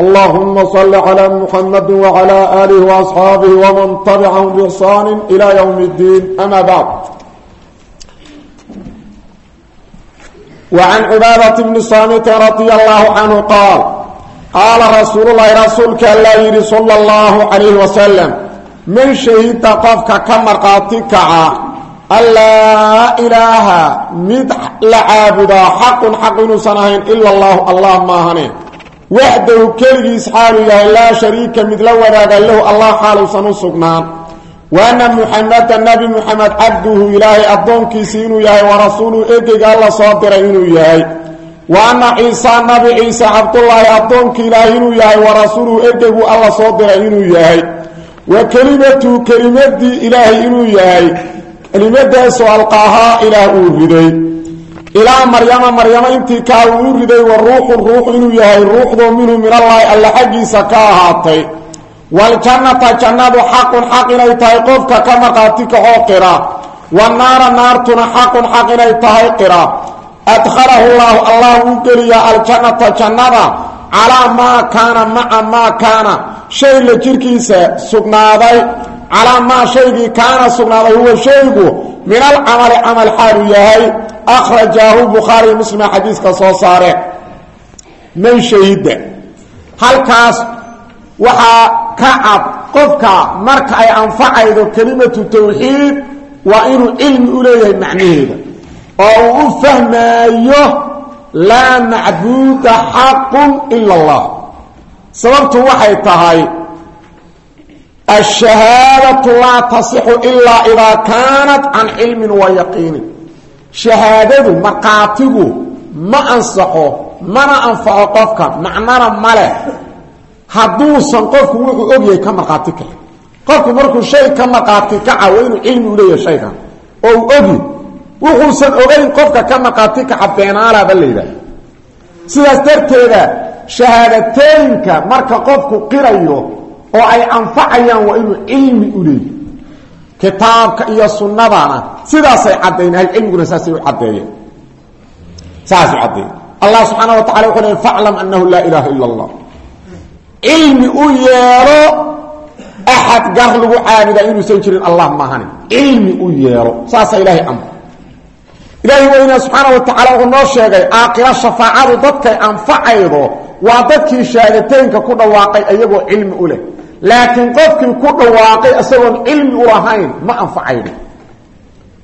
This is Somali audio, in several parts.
اللهم صل على محمد وعلى آله وأصحابه ومن تبعهم بإحسان إلى يوم الدين أما بعد وعن عبادة بن صامت رضي الله عنه قال قال رسول الله رسولك الله صلى الله عليه وسلم من شهيد قفك كمرقاتك ألا إله مد لعابد حق حق نسنهين إلا الله الله ما هنين waxdahu keligiis xaalu yahay laa shariika mid la wadaaga lahu allah xaaluusan u sugnaan wa anna muxameda nabi muxamed cabduhu ilaahay addoonkiisii inuu yahay wa rasuuluhu egeyga alla soo diray inuu yahay wa anna ciisa nabi ciise cabdullaahi addoonkii ilaahay inuu yahay wa rasuuluhu egeygu alla soo diray inuu yahay wa kelimatuhu kelimadii ilaahay inuu yahay kelimadaasoo alqaahaa ilaah uu riday ilaa maryama maryamo intii kaa uu riday wa ruuxun ruux inuu yahay ruuxdoo minhu min allaahi alla xaggiisa ka ahaatay. Waljannata jannadu xaqun xaq inay tahay qofka ka markhaati kaxoo qira. Wanaara naartuna xaqun xaq inay tahay qira. Adkhalahu llaahu allah uu geliyaa aljannata jannada. Calaa maa kaana maca maa kaana. Shay la jirkiisa sugnaaday. Calaa maa shaygii kaana sugnaaday huwa shaygu min alcamali camal xaalu yahay akhrajaahu bukhaari muslima xadiiska soo saareen man shahida halkaas waxaa ka cad qofka marka ay anfacaydo kelimatu tawxiid waa inuu cilmi u leeyahay macnaheeda oo uu u fahmaayo laa macbuuda xaqun ila allah sababtu waxay tahay ashahaadatu laa tasixu ilaa idaa kaanat can cilmin wa shahaadadu markhaatigu ma ansaxo mana anfaco qofka macnana maleh hadduusan qofku wuxuu ogyahay ka markhaati kaca qofku markuu shay ka markhaati kaca waa inuu cilmi u leeyahay shaygan. Oo uu ogi wuxuusan ogayn qofka ka markhaati kaca beenaalaaba la yidhaah sidaas darteeda shahaadateynka marka qofku qirayo oo ay anfacayaan waa inuu cilmi u leeyahy kitaabka iyo sunnadana sidaasay caddayn ahlucilmiguna saasay u caddeeyeen. Saas u caddeeyen allah subxaana wa tacala wuxuu leey faclam annahu laa ilaaha ila allah. Cilmi u yeelo axad gar lagu caabudaa inuusan jirin allah maahani cilmi u yeelo saasaa ilaahay amr. Ilaahay weynaa subxaana wa tacala wuxuu noo sheegay aakira shafaacadu dadkay anfacaydo waa dadkii shahaadateynka ku dhawaaqay iyagoo cilmi u leh laakiin qofkii ku dhawaaqay isagoon cilmi u lahayn ma anfacayno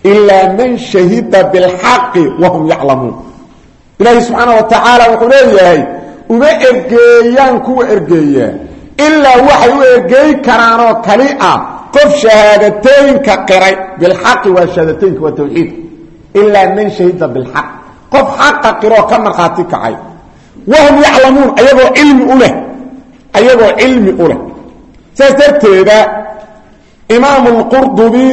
ilaa man shahida bilxaqi wahum yaclamuun ilaahi subxaana wa tacaala wuxuu leeyahay uma ergeeyaan kuwa ergeeyaa ilaa waxay u ergeey karaanoo kali ah qof shahaadateynka qiray bilxaqi waa shahaadateynka waa tawxiid. Ilaa man shahida bilxaq qof xaqa qiroo ka markhaati kacay. Wahum yaclamuun ayagoo cilmi u leh ayagoo cilmi u leh saas darteeda imaam اlqurdubi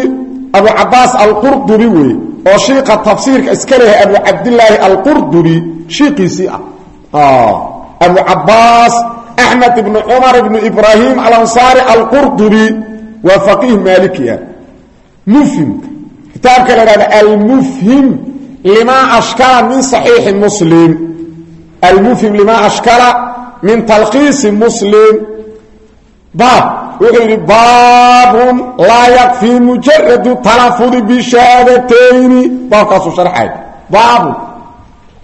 abu cabaas alqurdubi wey oo shiika tafsiirka iska leeyahay abu cabdilaahi alqurdubi shiikiisii ah. Abu cabaas axmed ibn cumar ibn ibrahim alansaari alqurdubi waa faqiih maaliki ah. Mufhimka kitaabka la hahda almufhim lima ashkala min صaxiixi muslim. Almufhim lima ashkala min talkiisi muslim baab. Wuxuu yidhi baabun laa yakfii mujaradu talafudi bishahaadatayni baabkaasuu sharxay. Baabun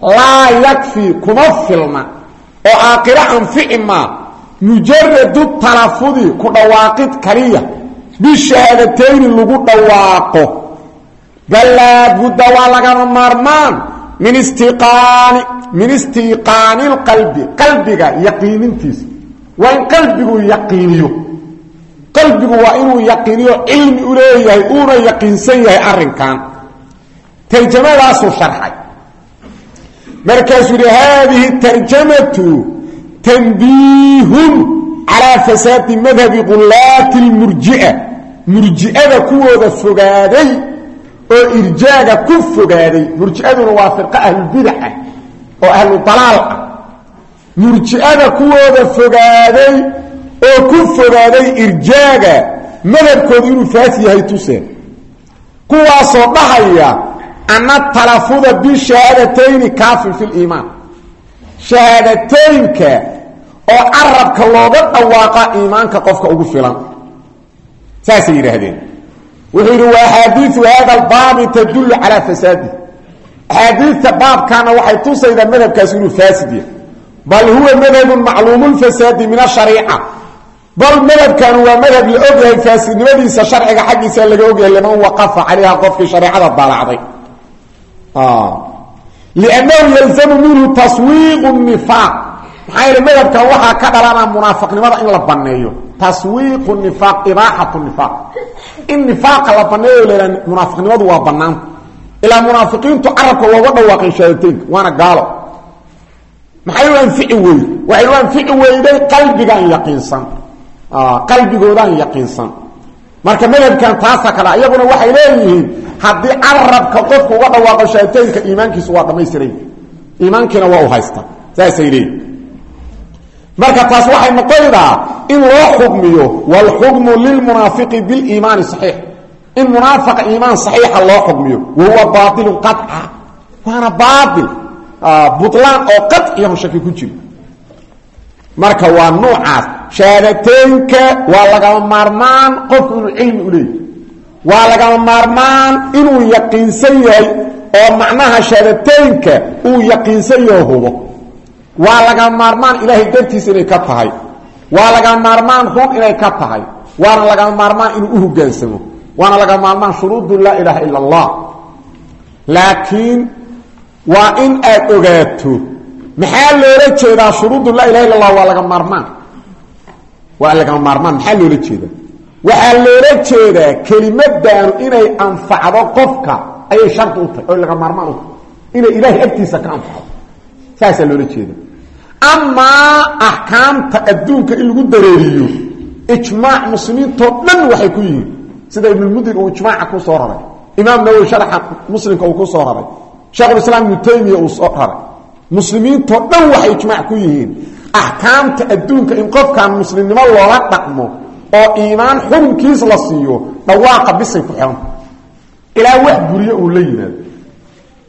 laa yakfii kuma filna. Oo aakiro anfici maa mujaradu talafudi ku dhawaaqid kaliya. Bishahaadatayni lagu dhawaaqo. Bal laabudda waa lagama maarmaan. Min istiqaani min istiqaani lqalbi waa in qalbigu yaqiiniyo. Qalbigu waa inuu yaqiiniyo cilmi u leeyahay uuna yaqiinsan yahay arrinkan. Tarjamadaasuu sharxay. Markaasuu yihi haadihi tarjamatu tanbiihun calaa fasaadi madhabi qulaati lmurjia. Murji'ada kuwooda fogaaday oo irjaaga ku fogaaday. Murji'aduna waa firqa ahlulbidaca oo ahlu dalaal ah murji'ada kuwooda fogaaday oo ku fogaaday irjaaga madhabkoodu inuu faasi yahay tuseen kuwaasoo dhahaya ana talafuda bishahaadatayni kaafin fi liimaan shahaadateynka oo carabka looga dhawaaqa iimaanka qofka ugu filan. Saasay yidhaahdeen. Wuxuu yidhi wa axaadiiu hada albaabi tadullu calaa fasaadi axaadiidta baabkaana waxay tusaydaa madhabkaasi inuu faasid yahay bal huwa madhabun macluumulfasaadi min ashariica bal madhabkanu waa madhab la ogyahay faasidnimadiisa sharciga xaggiisa laga ogyahay liman waqafa calayha qofkii shareecada daalacday liannahu yalzamu minhu taswiiqu nifaaq maxaa yeele madhabkan waxaa ka dhalana munaafiqnimada in la baneeyo taswiiqu nifaaq ibaaxatu nifaaq in nifaaqa la baneeyo la munaafiqnimadu waa banaanta ilaa munaafiqiintu carabka looga dhawaaqay shahaadateynka waana gaalo maxay u anfici weyde waxay u anfici weyday qalbigaan yaqiinsan. Ah, qalbigoodaan yaqiinsan. Marka madhabkan taasa kale iyaguna waxay leeyihiin haddii carabka qofku uga dhawaaqo shaataynka iimaankiisu waa dhammaystiray iimaankiina waa u haysta. Saasay leeyihiin marka taas waxay noqonaydaa in loo xugmiyo wlxukmu lilmunaafiqi biliimaani saxiix. In munaafiqa iimaan saxiixa loo xugmiyo wahuwa baailun qaca waana baail buطlaan oo qaطciyaho shaki ku jiro. Marka waa nuucaas shahaadateynka waa lagama maarmaan qofku inuu cilmi u leeyahy waa lagama maarmaan inuu yaqiinsan yahay oo macnaha shahaadateynka uu yaqiinsan yaho hubo. Waa laga maarmaan ilaahay dartiisa inay ka tahay. Waa laga maarmaan run inay ka tahay. Waana laga maarmaan inuu u hogaansamo waana laga maarmaan shuruudu laa ilaaha ila allah. Laakiin waa in aad ogaato. Maxaa loola jeedaa shuruudu laa ilaha illa allah waa laga maarmaan? Waa laga maarmaan maxaa loola jeedaa? Waxaa loola jeedaa kelimadaanu inay anfacdo qofka ayay shardi u tahay oo laga maarmaan u inay ilaahay agtiisa ka anfacdo. Saasaa loola jeeda amaa axkaamta adduunka in lagu dareeriyo ijmaac muslimiintoo dhan waxay ku yihiin. Sida ibnulmudir uu ijmaaca ku soo raray imaam nawowi sharaxa muslimka uu ku soo raray sheekhulislaam ibnu taymiya uu soo raray. Muslimiintoo dhan waxay ijmaac ku yihiin. Axkaamta adduunka in qofkan muslimnimo loola dhaqmo oo iimaan xukunkiis la siiyo dhawaaqa bisay ku xidhanta ilaa wax buriyo uu la yimaado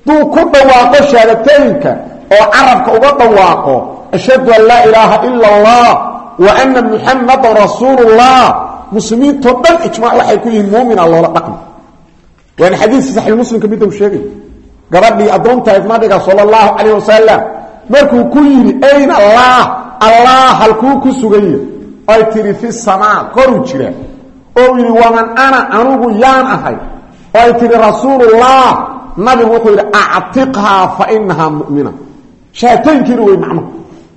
duu ku dhawaaqo shahaadateynka oo carabka uga dhawaaqo ashhadu an laa ilaaha ila allah wa ana muxamadan rasuulullah. Muslimiintoo dhan ijmac waxay ku yihiin muumina loola dhaqmi waana uu sheegay gabadhii addoontahayd nabiga allahu calayh wasalam markuu ku yidhi ayna allah allah halkuu ku suganya ay tidhi fi samaa koruu jira. Oo yidhi waman ana anugu yaan ahay. Oo ay tidhi rasuulullah. Nabigu wuxuu yidhi actiqhaa fa inahaa mumina. Shahaataynkiina wey macnuhu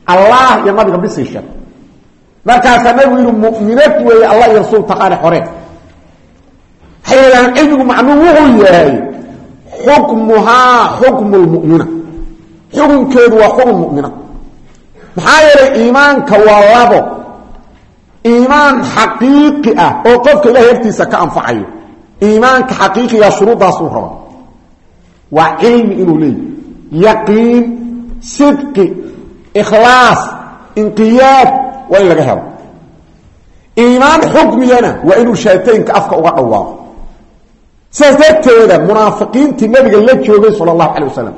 allah iyo nabiga bisay sheeg. Markaasaa nabigu yidhi muminad weeye allah iyo rasuul taqaane xoree waxay yidhahdaan cilmigu wuxuu yahay xukmuhaa xukmu lmumina xukunkeedu waa xukun mumina. Maxaa yeelay iimaanka waa labo. Iimaan xaqiiqi ah oo qofka ilahay agtiisa ka anfacayo. Iimaanka xaqiiqiga shuruuddaasuu raba waa cilmi inuu leeyahy yaqiin sidqi ikhlaas inqiyaad waa in laga helo. Iimaan waa inuu shaataynka afka sidaas darteeda munaafiqiintii nabiga la joogay sala allahu calay wasalam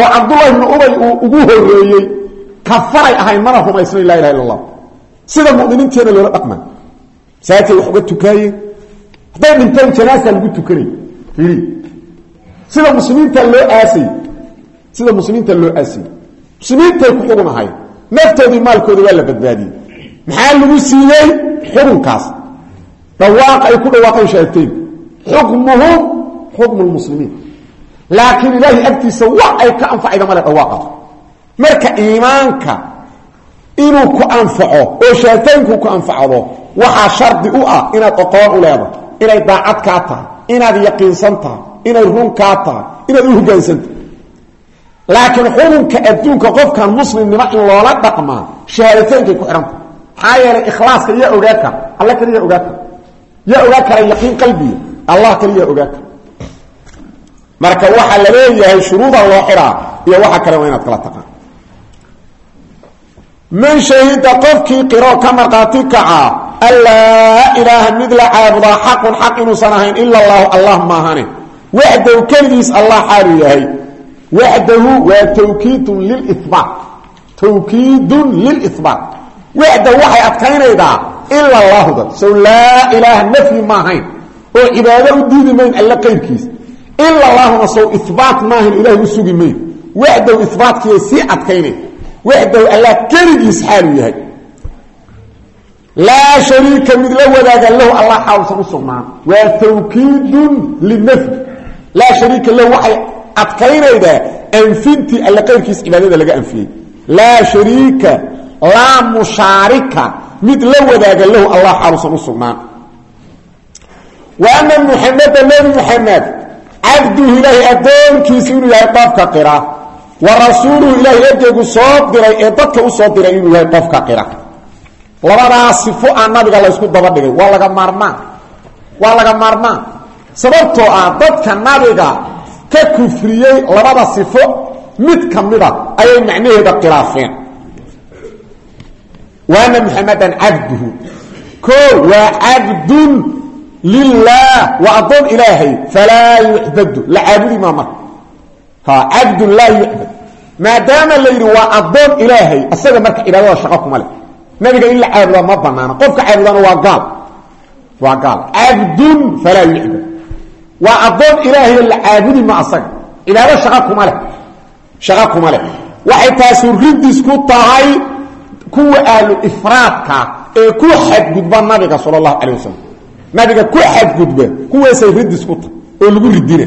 oo cabdullahi bnu ubay uu ugu horeeyey kafaray ahayn mana rumaysnayn laa ilaha illa allah sida muminiinteena loola dhaqma saatay wax uga tukaayeen. Hadday dhinteen janaasa lagu tukanay. Fiiri sida muslimiinta loo aasay sida muslimiinta loo aasay. Muslimiintay ku xugun ahayd naftoodii maalkooda waa la badbaadiyey. Maxaa lagu siiyey? Xukunkaas dhawaaq ay ku dhawaaqeen shahaatayn xukmuhum xukmu lmuslimiin laakiin ilaahay agtiisa wax ay ka anfacayda male dhawaaqaas marka iimaanka inuu ku anfaco oo shahaataynku ku anfacdo waxaa shardi u ah inaad oqoon u leedahay inay daacad kaa tahay inaad yaqiinsan tahay inay run kaa tahay inaad u hogaansantahay laakiin xukunka adduunka qofkan muslimnimo in loola dhaqmaa shahaadateynkay ku xidhanta maxaa yeelay ikhlaaska yaa ogaa kara qalbiga allah kaliyaa ogaa kara marka waxaa la leeyahay shuruuda loo xiraa iyo waxa kale waa inaad kala taqaan. Man shahida qofkii qiro ka markhaati kaca anlaa ilaaha mid la caabudaa xaqun xaq inuusan ahayn ila allahu allah maahane waxdahu keligiis allah xaalu yahay. Waxdahu waa tawkiidun lilbaat tawkiidun lilihbaat waxda waxay adkaynaydaa ila ahayn oo cibaado u diidi mayn alle qayrkiis. Ila allahuna sow ihbaat maahayn ilahay u sugi mayn. Waxdahu ihbaatkiiay sii adkaynay waxdahu allah keligiis xaalu yahay. Laa shariika mid la wadaaga lahu allah xaalusan u sugnaan waa tawkiidun linafyi. Laa shariika lahu waxay adkaynaydaa anfintii alle qayrkiis cibaadada laga anfiyey. Laa shariika laa mushaarika mid la wadaaga lahu allah xaalusan u sugnaan wa ana muxameda nebi muxamed cabduhu ilaahay addoonkiisa inuu yahay qofka qira wa rasuuluhu ilaahay ergeygu soo diray ee dadka u soo diray inuu yahay qofka qira. Labadaas sifo aan nabiga laysku daba dhigay waa laga maarmaan waa laga maarmaan. Sababtoo ah dadka nabiga ka kufriyey labada sifo mid ka mida ayay macnaheeda khilaafeen waana muxamedan cabduhu o waa lilaah waa addoon ilaahay falaa yucbadu la caabudi maa marka. Cabdun laa yucbad maadaama la yidhi waa addoon ilaahay isaga marka cibaadada shaqo kuma leh. Nabiga in la caabudaa ma banaana qofka caabudana waa gaal. Waa gaal. Cabdun falaa yucbad waa addoon ilaahayo la caabudi ma asaga. Cibaado shaqa kuma leh. Shaqa kuma leh. Waxay taasu ridis ku tahay kuwa ahlu ifraadka nabiga ku xadgudba kuwaasay ridis ku tahay oo lagu ridina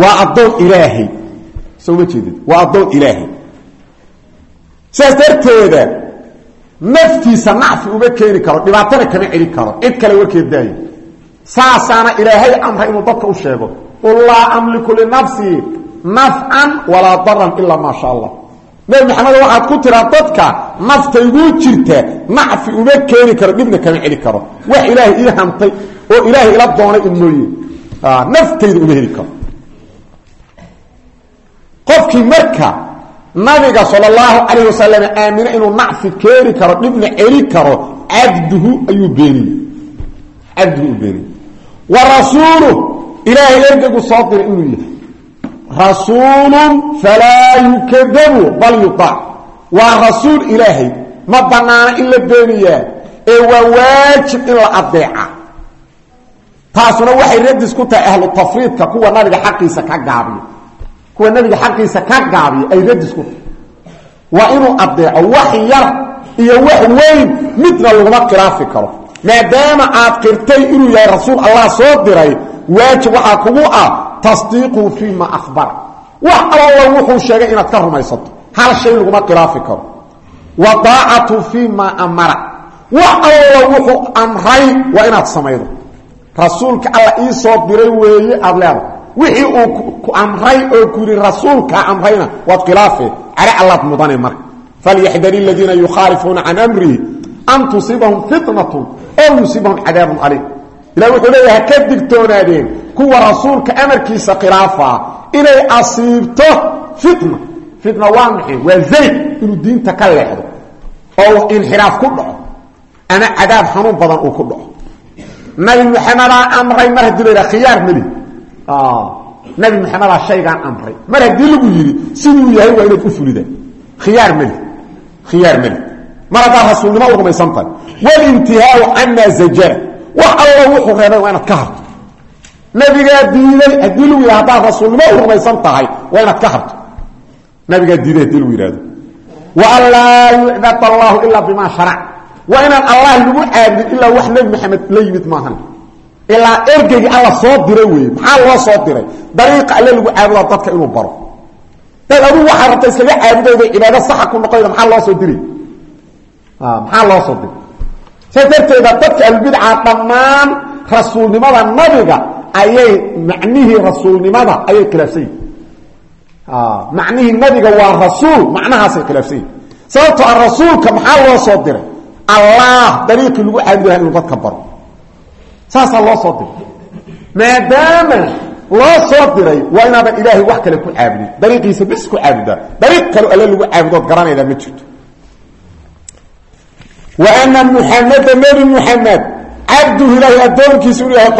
waa addoon ilaahay. Soo ma jeedid waa addoon ilaahay. Sidaas darteeda naftiisa nacfi uma keeni karo dhibaatana kama celi karo. Cid kale warkeed daaya saasaana ilaahay amra inuu dadka u sheego. Qul laa amliku linafsii nafcan walaa daran ilaa maa sha allah nabi maxamed waxaad ku tiraa dadka naftayguu jirta nacfi uma keeni karo dhibna kama celi karo. Wax ilaahay ii hantay oo ilaahay ila doonay in mooye. Naftayda uma heli karo. Qofkii marka nabiga sal اllahu calayh wasalam aamine inuu nacfi keeni karo dhibna celi karo cabduhu ayuu beeniyey. Cabduhu beeniyey. Wa rasuulu ilaahay ergeygu soo diray inuu yahay rasuulu falaa yukadabu bal yuaac waa rasuul ilaahay. Ma banaana in la beeniyaa ee waa waajib in la adeeca taasuna waxay radis ku tahay ahlu tafriidka kuwa nabiga xaqiisa ka gaabiyo. Kuwa nabiga xaqiisa ka gaabiyo ay radis ku tahay. Waa inuu adeeco wax yar iyo wax weyn midna laguma khilaafi karo. Maadaama aad qirtay inuu yahay rasuul allah soo diray waajib waxaa kugu ah tasdiiqu fii ma ahbara wax alla wuxuu sheegay inaad ka rumaysato. Hal shay laguma khilaafi karo. Wa daacatu fii ma amara. Wax alla wuxuu amray waa inaad samaydo. Rasuulka alla ii soo diray weeye aad leedahay. Wixii uu ku amray oo ku yidhi rasuulkaa amrayna waad khilaafe. Care allaad mudane marka. Falyaxdar aladiina yukhaalifuuna can amrihi an tusiibahum digtoonaadeen kuwa rasuulka amarkiisa khilaafaa inay asiibto fitna. Fitna waa maxay? Zayd inuu diinta ka leexdo oo inxiraaf ku dhaco ama cadaab xanuun badan uu ku dhaco. Nabi maxamedaa amray mar haddii la yidhaha khiyaar meli nabi maxamedaa shaygaan amray. Mar haddii lagu yidhi siduu yahay waa inaad u fulida khiyaar meli khiyaar meli mar haddaad rasuulnimo u rumaysan tahay walintihaau camaa zajara. Wax alla wuxuu reebay waa inaad ka harto nabigaa diiday haddii lagu yidhah haddaad rasuulnimo u rumaysan tahay waa ka harto. Nabigaa diiday haddii lagu wa an laa yucbad allahu ilaa bima sharac waa allah lagu caabudin ilaa wax nebi maxamed la yimid maahan. Ilaa ergeygii alla soo diray wey maxaa loo soo diray? Dariiqa alle lagu caabudaa dadka inuu baro. Dad adugu waxaa rabta iskaga caabudayda cibaado saxa ku noqoyda maxaa loo soo diray maxaa loo soo diray saas darteeda dadka ahlubidca dhammaan rasuulnimada nabiga ayay macnihii rasuulnimada ayay khilaafsan yihiin macnihii nabiga waa rasuul macnahaasay khilaafsan yihiin sababtoo a rasuulka maxaa loo soo diray? Allah dariiqii lagu caabudaha inuu dadka baro. Saasaa loo soo diray. Maadaama loo soo diray waa inaadan ilaahay wax kale ku caabudin dariiqiisa bis ku caabudaa dariiq kale alle lagu caabudood garanaydaa ma jirto. Wa ana muxameda nebi muxamed cabduhu ilaahay addoonkiisa inuu yahay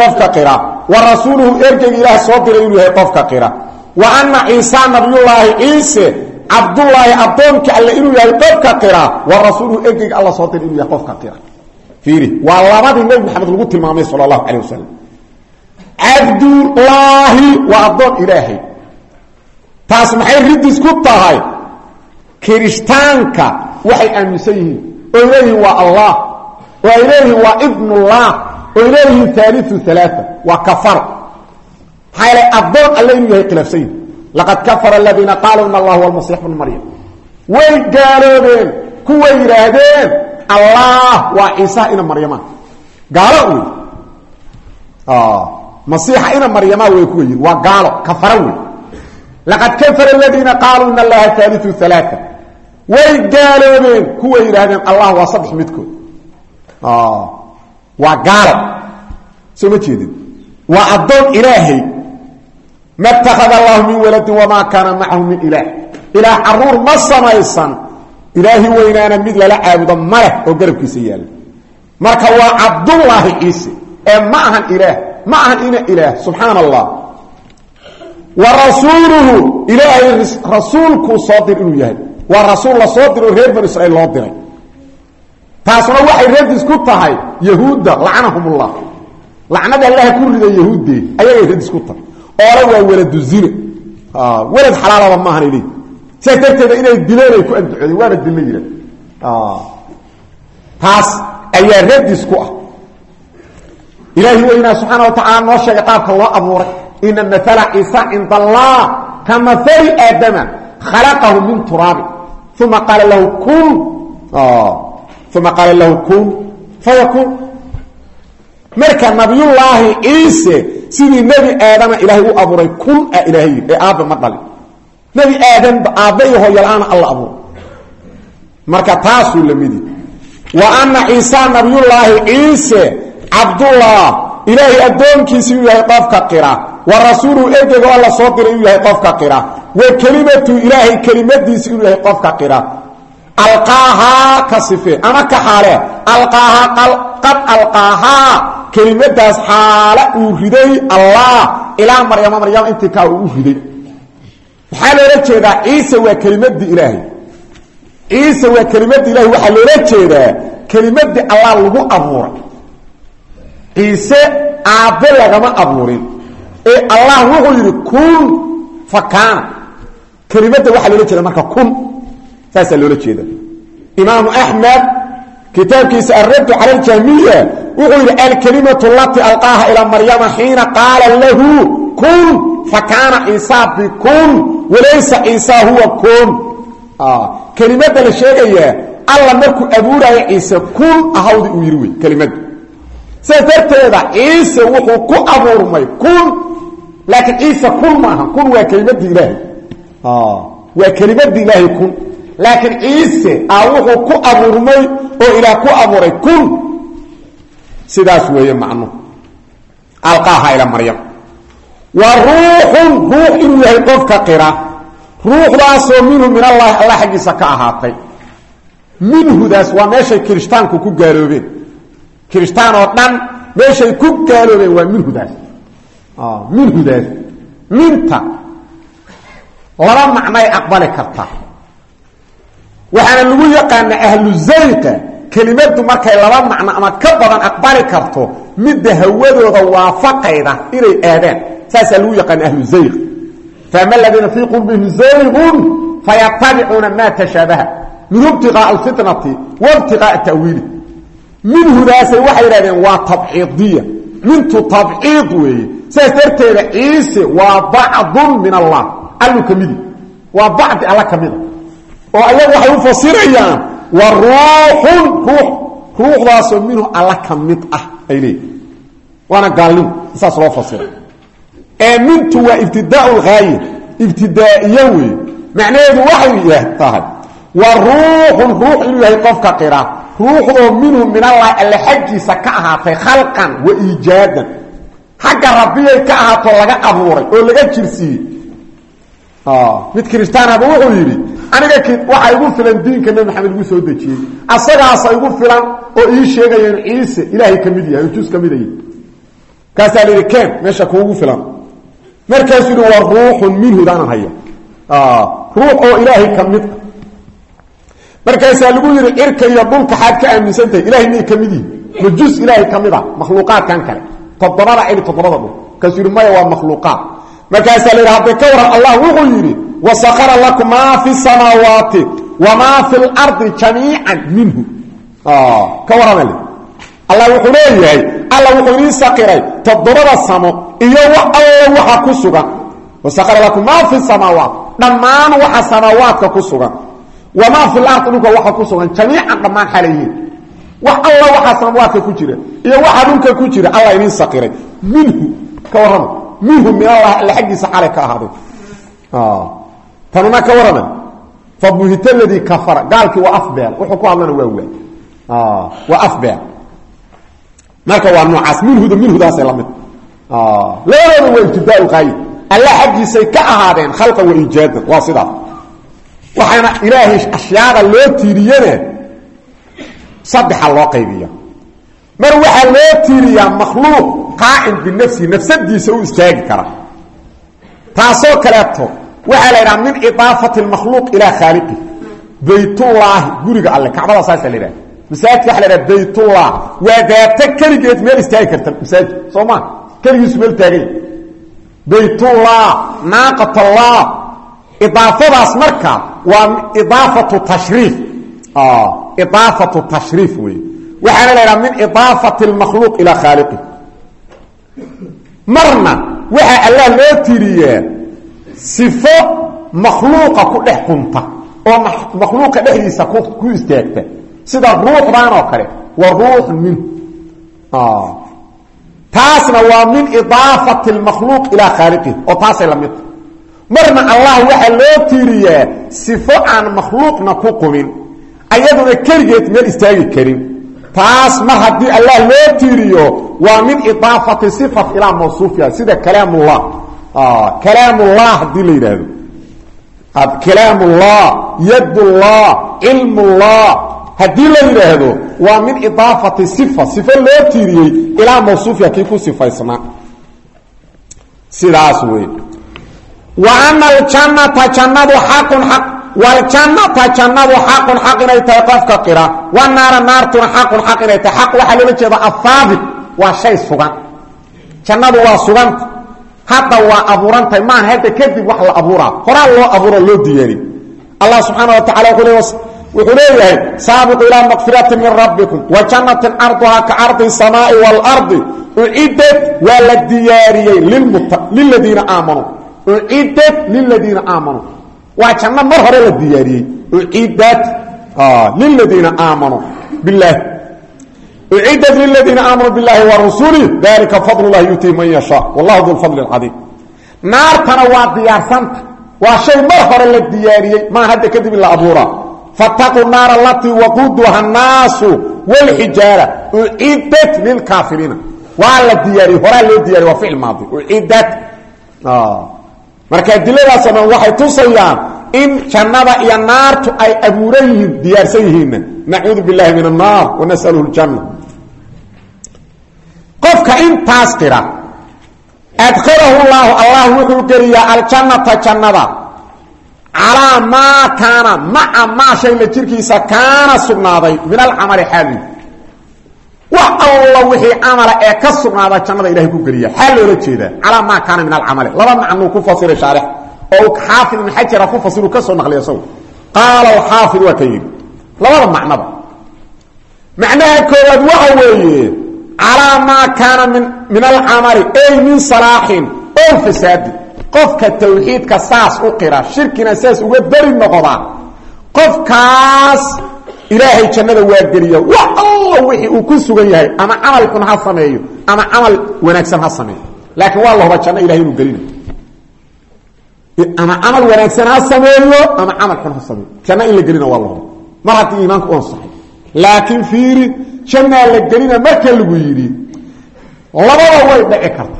wa rasuuluhu ergeyga ilaah soo diray inuu yahay qofka qira. Wa ana ciisa nabiyullaahi ciise cabdullaahi addoonkii alle inuu yahay qofka qira. Wa rasuuluhu ergeyga alla soo diray inuu yahay qofka qira. Fiiri waa labadii nebi maxamed lagu tilmaamay sala allahu calayh wasalam cabdullaahi waa addoon ilaahay. Taas maxay ridis ku tahay? Kirishtaanka waxay aaminsan yihiin oy leeyihiin haaliu alaaa waa kafar. Maxaa yeelay addoon alle inuu yahay khilaafsan. Yihin laqad kafara aladiina qaaluu in allah huwa almasiix bnu maryam. Way gaaloobeen kuway yidhaahdeen allah waa ciisaha ina maryama. Gaalo wey masiixa ina maryamaa way kuwa yidhi. Waa gaalo kafara wey laqad kafara aladiina qaaluu in allaha haaliu alaaa way gaaloobeen kuway yidhaahdeen allah waa saddex midkood waa gaalo. Soo ma jeedin? Waa addoon ilaahay. Ma اtakada allahu min waladin wamaa kaana macahu min ilaah ilaah carruur ma samaysan. Ilaahi weynaana mid lala caabudo maleh oo garabkiisa yaalla. Marka waa cabdullaahi ciise ee ma ahan ilaah ma ahan ina ilaah subxaan allah wa rasuuluhu ilaahay rasuulkuu soo dir inuu yahay. Waa rasuul la soo diro reer banu israiil loo diray taasuna waxay radis ku tahay yahuudda lacnahum ullah lacnada allaha ku rida yahuuddee ayagay radis ku tahay. Oole waa waladu zine walad xalaalaba maahan l sidaas darteeda inay dileen ku anducoodeen waana dilla yidha taas ayaa radis ku ah. Ilaahi weynaa subxaana wa tacaala noo sheegay qaabka loo abuuray. Ina maala ciisa cinda allah ka maali khalaqahu min turaabi. Uma qaala lahu kun uma qaala lahu kun fayakuun marka nabiyullaahi ciise sidii nebi aadama ilaahay u abuuray kun a ilaahay yidhi ee aabba ma dhalin nebi aadamba aabba iyo hooyala-aana alla abuuray marka taasuu la midi wa ana ciisa nabiyullaahi ciise cabdullah ilaahay addoonkiisi inuu yahay qofka qira wa rasuuluhu ergeyga alla soo diray inuu yahay alqaahaa ka sife ama ka xaale. Alqaahaa qad alqaahaa kelimadaas xaale uu riday allah. Ilaa maryama maryama intii kaa uu riday. Maxaa loola jeedaa ciise waa kelimadii ilaahay. Ciise waa kelimadii ilahay waxaa loola jeedaa kelimadii allah lagu abuuray. Ciise aabbe lagama abuurin. Ee allah wuxuu yidhi kun fa kaana. Kun saasaa loola jeeda imaamu axmed kitaabkiisa alraddu cala aljahmiya wuxuu yidhi alkelimatu lati alqaaha ilaa maryama xiina qaala lahu kun fa kaana ciisa bikun walaysa ciisa huwa kun kelimadda la sheegayaa alla markuu abuuraayo ciise kun ahawdi uu yidhi wey kelimada sidaas darteeda wuxuu ku abuurmay kun laakiin ciise kun maaha kun waa kelimadii ilaahay waa kelimadii ilaahay kun laakiin ciise a wuxuu ku abuurmay oo ilaah ku abuuray kun. Sidaas weeye macnu. Alqaaha ila maryam. Wa ruuxun ruux inuu yahay qofka qira. Ruuxdaasoo minhu min allahi alla xaggiisa ka ahaatay. Minhudaas waa meeshay kirishtaanku ku gaaloobeen. Kirishtaan oo dhan meeshay ku gaaloobeen waa minhudaas. Minhudaas. Minta. Laba macnay aqbali karta waxaana lagu yaqaana ahlu zayqa kelimadu markay laba macno ama ka badan aqbali karto midda hawadooda waafaqayda inay aadaan. Saasaa lagu yaqaana ahlu zayq. Faama aladiina fii qulubihim zayqun fayatabicuuna ma tashaabaha. Min ibtiqaa alfitnati wa ibtiqaa tawiili minhudaasay waxay yidhahdeen waa tabciidiya mintu tabciid weeye. Sidaas darteeda ciise waa bacdun min allah. Allu ka midi. Waa bacdi alla ka mida oo ayagu waxay u fasirayaan wa ruuxun ruux ruuxdaasoo minhu alla ka mid ah ay leeyihiin waana saas loo fasira ee mintu waa ibtidaau lghaaye ibtidaa'iye weeye. Macnaheedu waxay tahay wa ruuxun ruux inuu yahay qofka qira ruuxdoo minhu min allahi alle xaggiisa ka ahaatay khalqan wa iijaadan. Xagga rabbiyay ka ahaato laga abuuray oo laga jirsiiyey mid kiristaanaba wuxuu yidhi aniga waxa igu filan diinka nabi maxamed igu soo dejiyey. Asagaasa igu filan oo ii sheegaya ciise ilaahay ka yahay jus ka mid yahy kaasaa la yidhi meesha kuugu filan. Markaasuu yihi waa ruuxun minhu daanan haya. Ruux oo ilaahay ka mid ah. Markaasaa lagu yidhi cirka iyo dhulka xaad ka aaminsantahay ilahay miyay ka mid yihi ma ilaahay ka mid a makhluuqaadkan kale. Toddobada cili toddobada dhul. Kaasuu yidhi maya waa makhluuqaad markaasaa la hadday ka waran allah wuxuu yidhi wasakara lakum maa fi samaawaati wamaa fi lardi jamiican minhu. Ka warama le allah wuxuu leeyahay alla wuxuu idiin saqiray toddobada samo iyo alla waxa ku sugan. Wasakara lakum maa fi samaawaat dhammaan waxa samaawaadka ku sugan. Wamaa fi lardi dhulka waxa ku sugan jamiican dhammaan xalayiin wax alla waxaa samaawaadka ku jira iyo waxa dhulka ku jira alla idiin saqiray minhu. Ka warrama minhu min allah alle xaggiisa xalay ka ahaaday tanuna ka warrama fabuhita ladii kafara. Gaalkii waa afbeel wuxuu ku hadlana waa waa waa afbeel marka waa noocaas minhuda minhudaasay la mid. Labadooda waa ibtidaa qaayib. Alla xaggiisay ka ahaadeen khalqan wa iijaadan waa sidaas. Waxaana ilaahay ashyaada loo tiiriyana saddexa loo qaybiya mar waxaa loo tiiriyaa makhluuq qaacin binafsihi nafsadiisa u istaagi kara. Taasoo kaleeto waxaa la yidhaha min idaafati makhluuq ilaa khaaliqi. Baytullaahi guriga alle kacbada saasa la yidhaha. Masaajidka waxa la yidhaha baytullah waa daata keligeed meel istaagi karta masaajid soo maa keligiisu meel taagay. Baytullah naaqatallah idaafadaas marka waa idaafatu tashriif. Idaafatu tashriif wey waxaana la yidhaha min idaafati اlmakhluuq ilaa khaaliqi marna waxaa allah loo tiriyaa sifo makhluuqa ku dhex kunta oo makhluuqa dhexdiisa ku istaagta. Sida ruuxdan oo kale wa ruuxun minhu taasna waa min idaafati اlmakhluuq ilaa khaaliqihi oo taasay la midta marna allah waxaa loo tiiriyaa sifo aan makhluuqna ku qumin ayaduna keligeed meel istaagi karin taas mar haddii allah loo tiiriyo waa min idaafati sifa ilaa mawsuufiha sida kalaamullah. Ah, kalaamullah haddii la yidhaahdo. Kalaamullah yadullah cilmullah haddii la yidhaahdo waa min idaafati sifa sifo loo tiiriyey ilaa mawsuufiha kii ku sifaysnaa. Sidaas wey wa ana aljannata jannadu xaqun xaq waljannata jannadu xaqun xaq inay tahay qofka qira wa naara naartuna xaqun xaq inay tahay xaq waxaa loola jeeda ahaabit waa shay sugan jannadu waa suganta hadda waa abuurantahay maaha hadda kadib wax la abuuraa horaa loo abuuro loo diyaari allah subxaana wa tacala wuxuu leeyahay saabiqu ilaa makfirati min rabbikum wa jannatin carduhaa ka cardi samaai waalardi ucidad waa la diyaariyey liladiina aamanuu ucidad liladiina aamanuu waa janno mar hore la diyaariyey ucidad liladiina aamanuu bilahi ucidad liladiina aamanuu biاllahi wa rasulih dalika fadl اllahi yutii man yashaa wallahu du lfadl اcadiim naartana waa diyaarsanta waa shay mar hore la diyaariyey maa hadda kadib in la abuuraa fataquu naara alatii waquuduha الnaasu wاlxijaara ucidad lilkaafiriina waa la diyaariyey horaa loo diyariy waa ficil maadi ucidad marka adiladaas oo dhan waxay tusayaan in jannada iyo naartu ay abuuran yihiin diyaarsan yihiinna nacuudu billahi min annaar wanasaluhu ljanna qofka intaas qira adkalahu llaahu allah wuxuu geliyaa aljannata jannada. Calaa maa kaana maca maa shay la jirkiisa kaana sugnaaday min alcamali xaalii wax alla wixii camala ee ka sugnaada jannada ilahay ku geliya. Xaal loola jeedaa calaa maa kaana min alcamali laba macnuu ku fasiray shaarix oo xaafid ibn xajara ku fasiru ka soo naqliya isagu. Qaala alxaafid waa ka yidhi. Labada macnaba. Macnaha koowaad waxa weeye calaa maa kaana min min alcamali ay min salaaxin oo fasaadi. Qofka tawxiidka saas u qira shirkina saas uga beri noqda qofkaas ilaahay jannada waa geliya alla wixii uu ku sugan yahay ama camal xun ha sameeyo ama camal wanaagsan ha sameeyo. Laakiin waa la huba janno ilahay inuu ama camal wanaagsan ha sameeyo ama camal xun ha sameeyo. Janno in la waa la huba mar haddii iimaanka u ansaxay. Laakiin fiiri jannaa la gelina marka lagu yidhi labada way dhici karta.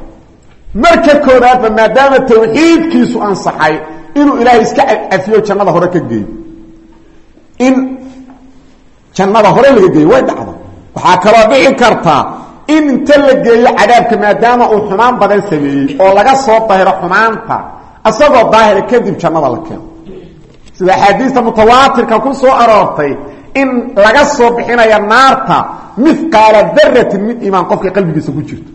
Marka koodaadba maadaama tawxiidkiisu ansaxay inuu ilaahay iska cafiyo jannada hore ka geeyo. In jannada hore laga geeyo way dhacda waxaa kaloo dhici kartaa in inta la geeyo cadaabka maadaama uu xumaan badan sameeyey oo laga soo dahiro xumaanta isagoo daahira kadib jannada la keeno. Sida axaadiista mutawaatirka ku soo aroortay in laga soo bixinaya naarta mihqaala daratin mid imaan qofka qalbigiisa ku jirto.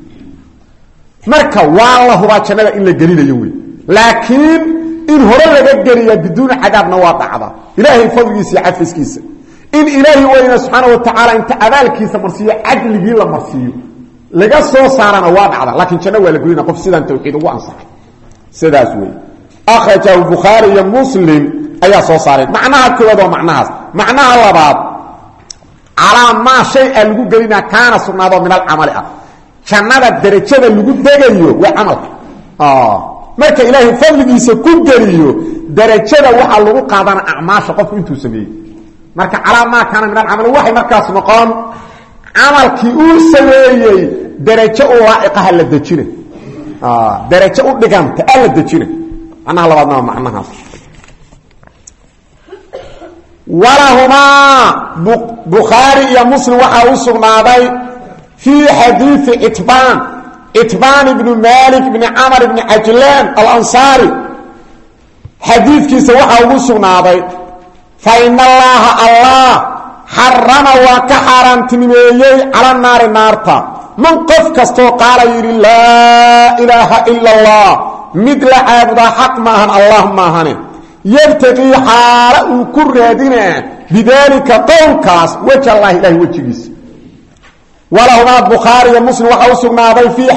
Marka waa la hubaa jannada in la gelinayo wey laakiin in hore laga geliya biduuni cadaabna waa dhacda. Ilaahay fadligiisa iyo cafiskiisa in ilaahi weyna subxaana wa tacaala inta abaalkiisa marsiiyo cadligii la marsiiyo. Laga soo saarana waa dhacda laakiin janno waa la gelina qof sidaan tawxiid ugu ansaxay. Sidaas wey akhrajahu bukhaari iyo muslim ayaa soo saaray. Macnaha koowaad waa macnahaas. Macnaha labaad calaa maa shay a lagu gelinaa kaana sugnaado min alcamali ah. Jannada derajada lagu degayo waa camalka marka ilaahay fadligiisa ku geliyo derajada waxaa lagu qaadana acmaasha qofku intuu sameeyey marka calaa maa kaana min alcamali waxay markaas noqon. Camalkii uu sameeyey derajo u laaiqaha la dejina derajo u dhiganta a la dejina macnaha labaadna waa macnahaas. Walahumaa bukhaari iyo muslim waxaa u sugnaaday fii xadiii citbaan citbaan ibni malik bni camar ibni cajlaan alansaari. Xadiidkiisa waxaa ugu sugnaaday fa ina allaha allah xarama waa ka xaaraantinimeeyey cala naari naarta man qof kastoo qaala yidhi laa ilaaha ila allah mid la caabudaa xaq maahan allah maahane yabtaqii xaala uu ku raadinaa bidaalika qowlkaas weja allahi ilahay wejigiisa walahumaa bukhaari iyo muslim waxaa u sugnaaday fii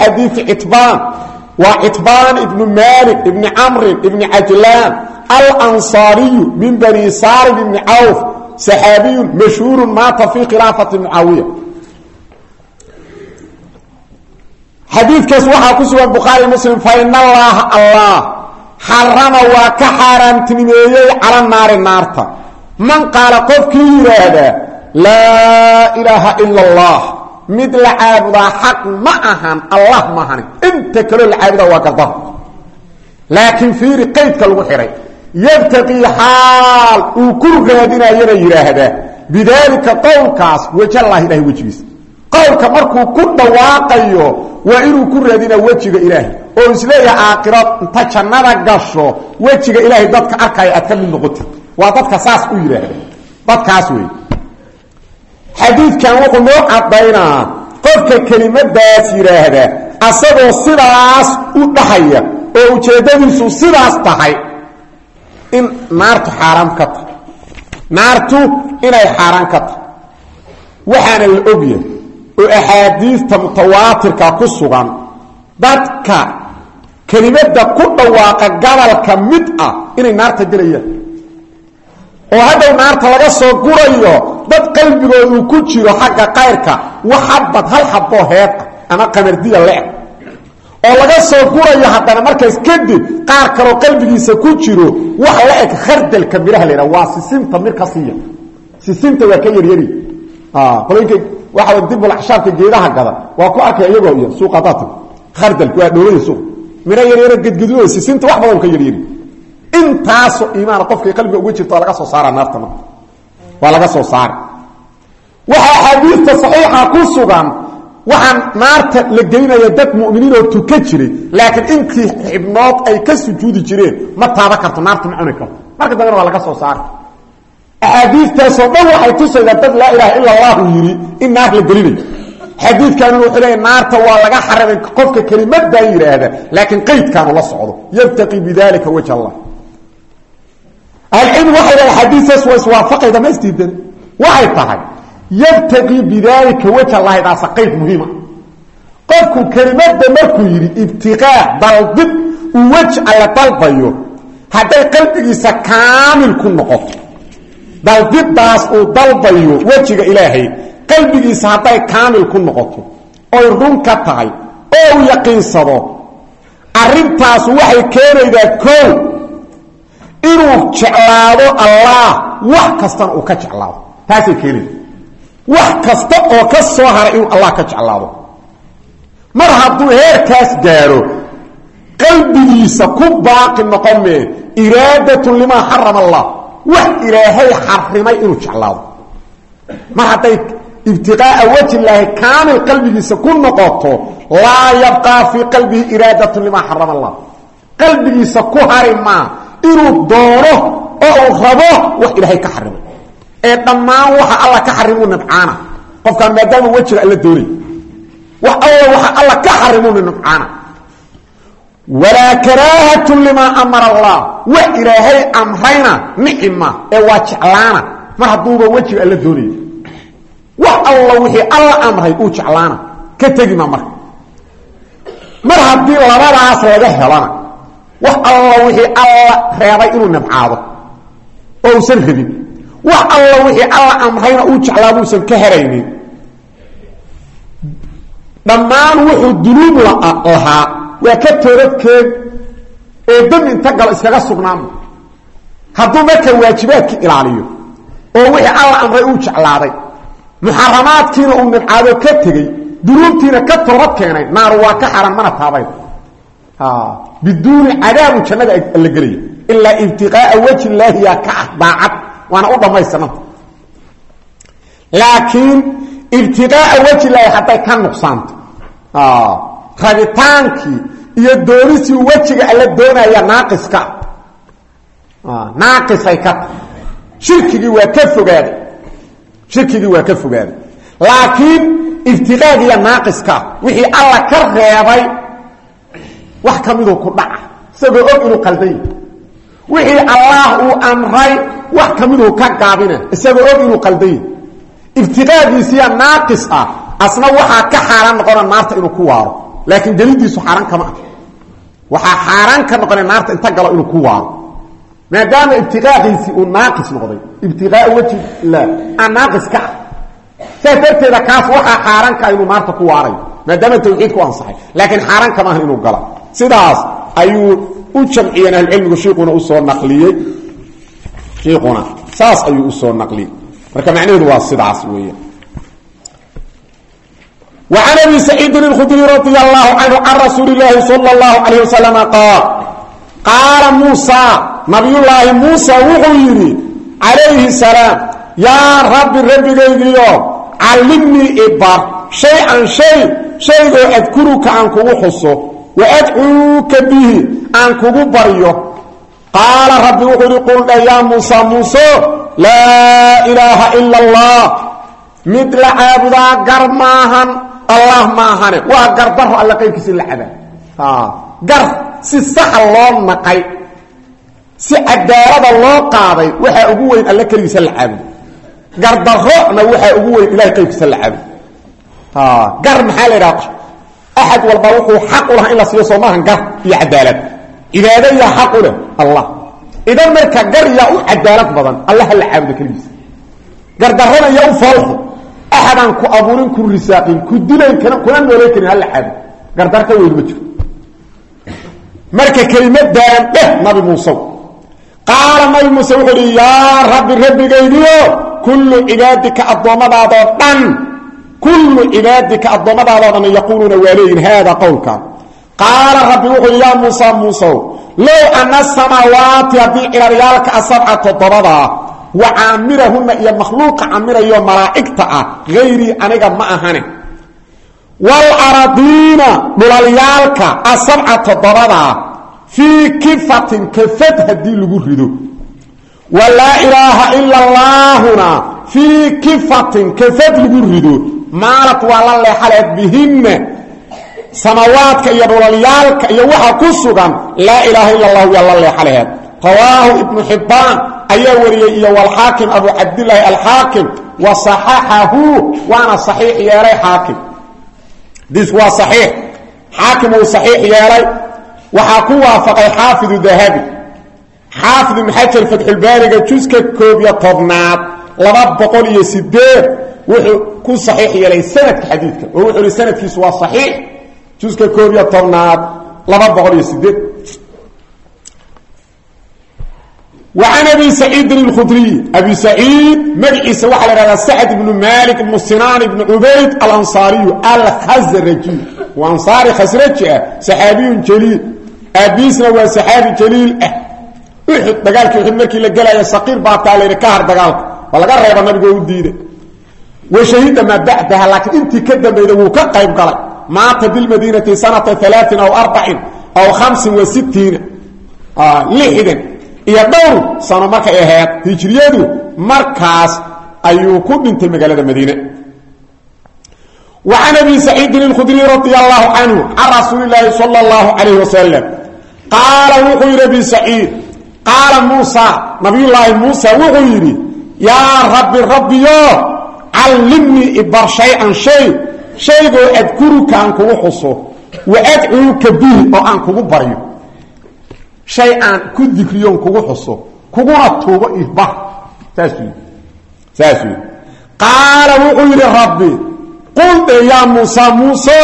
waa citbaan ibnu maalik ibni camrin ibni cajlaan alansaariyu min bani saalim ibni cawf saxaabiyun mashhuurun maata fii khilaafati mucaawiya xadiidkaas waxaa ku sugan bukhaari muslim fa ina allaha allah xarama waa ka xaaraamtinimeeyey cala naari naarta. Man qaala qofkii yidhaahdaa laa ilaaha ila allah mid la caabudaa xaq ma ahan allah maahani inta kaloo la caabudaa waa gardaha laakiin fiiri qaydka lagu xidhay yabtaqii xaal uu ku raadinayana yidhaahdaa bidaalika qowlkaas wejallahi ilahay wejigiisa. Qowlka markuu ku dhawaaqayo waa inuu ku raadinaa wejiga ilaahay oo isleeyaha aakhiro inta jannada gasho wejiga ilaahay dadka arkaya aad ka mid noqotid waa dadka saas u yidhaahda dadkaas wey xadiidkan wuxuu noo cadaynaa qofka kelimadaas yidhaahda asagoo sidaas u dhahaya oo ujeeddadiisu sidaas tahay in naartu xaaraam ka tahay. Naartu inay xaaraan ka tahay. Waxaana la ogyahay oo axaadiista mutawaatirka ku sugan dadka kelimada ku dhawaaqa gabalka mid ah inay naarta gelayaan oo hadhow naarta laga soo gurayo dad qalbigoodu ku jiro xagga kayrka wax habad hal haboo heed ah ama qamardiya le oo laga soo gurayo haddana markaas kadib qaar kaloo qalbigiisa ku jiro wax la eg khardalka midhaha la yidhaha waa sisinta mir ka siiya. Sisinta waa ka yaryari. Qolooyinka waxa dibulaxshaabka geedaha gada waa ku arkaya iyagoo iyo suuqa haddaad tag dhowlada suuq. Midho yaryaro gedgaduo sisinta wax badan ka yaryari intaasoo iimaana qofkay qalbiga uga jirto laga soo saara naarta waa laga soo saara waxaa axaadiista saxiixa ku sugan waxaan naarta la gelinaya dad muminiin oo tuka jiray laakiin intii xibnood ay ka sujuudi jireen ma taaba karto naarta ma cuni karto. Marka dambena waa laga soo saara axaadiistaasoo dhan waxay tusaydaa dad laa ilaha ila allahu yidhi in naar la gelinayo. Xadiidkaanu wuxuu leeya naarta waa laga xarimay qofka kelimadan yidhaahda laakiin qaydkaanu la socdo. Yabtaqi bidalika wajh allah ahlcilmi waxay dhaha xadiistaas waa iswaafaqayda ma isdiidan waxay tahay yabtaqii bidaalika waj allahi daasa qayd muhiima qofku kelimada markuu yidhi ibtiqaa dalbid uu wej alle dalbayo hadday qalbigiisa kaamil ku noqoto dalbidaas uu dalbayo wejiga ilaahay qalbigiisa hadday kaamil ku noqoto oy run ka tahay oo uu yaqiinsado arrintaasu waxay keenaydaa koow inuu jeclaado allah wax kastana uu ka jeclaado. Taasay keenayda wax kasta oo ka soo haray inuu allah ka jeclaado. Mar hadduu heerkaas gaaro qalbigiisa ku baaqi noqomee iraadatun limaa xarama allah wax ilaahay xarimay inuu jeclaado. Mar hadday ibtiqaa'a wajilaahi kaamil qalbigiisa ku noqoto laa yabqaa fii qalbihi iraadatun limaa xarama allah. Qalbigiisa ku hari maa inuu doono oo uu rabo wax ilaahay ka xarimay. Ee dhammaan waxa alla ka xarimuu nabcaana. Qofkaan maadaama wejiga alla doonay. Wax alla waxa alla ka xarimuuna nabcaana. Walaa karaahatu limaa amara allah. Wax ilaahay amrayna nicima ee waa jeclaana. Mar hadduuba wejiga alla doonaya wax alla wixii alla amray uu jeclaana. Ka tegima marka. Mar haddii labadaas laga helana wax alla wixii alla reebay inuu nabcaado oo usan rabin wax alla wixii alla amrayna uu jeclaabuusan ka heraynin. Dhammaan wuxuu dunuub lahaa. Waa ka toobadkeen ee dami inta galo iskaga sugnaama hadduu marka waajibaadki ilaaliyo oo wixii alla amray uu jeclaaday muxaramaadkiina uu nabcaado ka tegey dunuubtiina ka toobad keenay naaru waa ka xaran mana taabayn biduuni cadaabu jannada la gelaya ilaa ibtiqaaa wajhi illaahi yaa ka ah daacad waana u dhammaysananta laakiin ibtiqaaa wajhi illaahi hadday ka nuqsaanto rabitaankii iyo doonisii wejiga alla doonaya naaqiska naaqisay ka tahay shirkigii waa ka fogaaday shirkigii waa ka fogaaday laakiin ibtiqaagiya naaqiska wixii wax ka miduu ku dhaca. Isagoo og inuu qaldan wixii allaah uu amray wax ka ka gaabina isagoo og inuu qaldan yahy ibtiqaagiisiya naaqis ah. Asna waxaa ka xaaraan noqona naarta inuu ku waaro. Laakiin gelidiisu xaaraan kama ah. Waxaa xaaraan ka noqona naarta inta galo inuu ku waaro. Maadaama ibtiqaaqiisii uu naaqis noqday. Ibtiqaaa wajhi illaah aan naaqis ka ah. Saas darteeda kaas waxaa xaaraan ka ah inuu naarta ku waarayo maadaama tawxiid ansaxay. Laakiin xaaraan kama aha inuu gala sidaas ayuu u jamciyeen ahlucilmigu shiikhuna usoo naqliyey shiikhuna saas ayuu usoo naqliyey marka macnaheedu waa sidaas weeya وعن أبي سعيد الخدري رضي الله عنه عن رسول الله صلى الله عليه وسلم قال قال موسى نبي الله موسى وحيري عليه السلام يا رب رب قيديو علمني إبار شيئا wadcuuka bihi aan kugu baryo. qaala rabbi wuxuu ihi qul dheh yaa muuse muuse laa ilaaha ila allah mid la caabudaa gar maahan allah maahane waa garbaro alla qaybkiisa in la cabaad gar si saxa loo naqay si cadaalada loo qaaday waxaa ugu weyn alla keligiisa la caabudo gardarona waxaa ugu weyn ilahay qaybkiisa la caabudo gar maxaa la idhahda axad walba wuxuu xaq u lahaa in la siiyo soo maahan gar iyo cadaalad cibaado yaa xaq u leh allah idan marka gar yaa u cadaalad badan allaha la caabudo keligiisa gardarona yaa u foolxu axadaan ku abuurin ku risaaqin ku dilayn kuna noolay karin halla caabud gardar ka weyn ma jiro marka kelimadaan dheh nabi muuse qaala nabi muuse wuxuu dhan kullu cibaadika addoommadaadoo dhan yaquuluuna waa leeyihiin haada qowlkan qaala rabbi wuxuu yaa muusa muusow low ana samaawaati haddii ciraryaalka asabca toddobadaa wa caamirahuna iyo makhluuqa camirayo malaa'igta ah hayrii aniga ma ahane waalaradiina dhulalyaalka asabca toddobadaa fii kifatin kafad haddii lagu rido. Wa laa ilaaha ila lagu rido maalad waa la leexaleed bihinna samawaadka iyo dhulalyaalka iyo waxa ku sugan laa ilaaha ila allah waa la leexaleed. Rawaahu ibnu xibbaan ayaa wariyey iyo wlxaakim abu cabdilaahi alxaakim wa saxaxahu waana saxiix yeelay xaakim dis waa saxiix. Xaakim uu saxiix yeelay. Waxaa ku waafaqay xaafidu dahabi. Xaafid ibn xajar fatxulbaariga juska koob iyo tobnaad laba boqol iyo sideed wuxuu ku saxiix yeelay sanadka xadiidka oo wuxuu hi sanadkiisu waa saxiix juska koob iyo tobnaad laba boqol iyo sideed wa can abi saciidin اlkhudriy abi saciid magaciisa waxaa la ihahdaa sacd ibnu malik ibnu sinaan ibnu cubayd alansaariyu alkhasraji waa ansaari khasraji ah saxaabiyun jaliil. Aabiisna waa saxaabi jaliil ah. Uxud dagaalkii uxud markii la gelaya saqiir baa taa layidhi ka har dagaalka. Waa laga reeba nabigoo u diiday wa shahida maa bacdaha laakiin intii ka dambayda wuu ka qayb galay maata bilmadiinati sanata alaain aw arbacin aw hamsin wa sitiina lixdan iyo dhowr sano markay ahayd hijriyadu markaas ayuu ku dhintay magaalada madiine wa can abi saciidin اlkhudriy radi allahu canhu can rasuuli اlaahi salى اllahu calayh wasalam qaala wuxuu yidhi abi saciid qaala muusa nabiyullaahi muusa wuxuu yidhi yaa rabbi rabbiyo callimnii ibar shay-an shay shaygoo adkuruka aan kugu xuso wa adcuuka bihi oo aan kugu baryo. Shay aan ku dikriyoon kugu xuso kuguna tuugo ibar saasuu yidhi saasuu yidhi qaala wuxuu yidhi rabbi qul yaa muusa muuso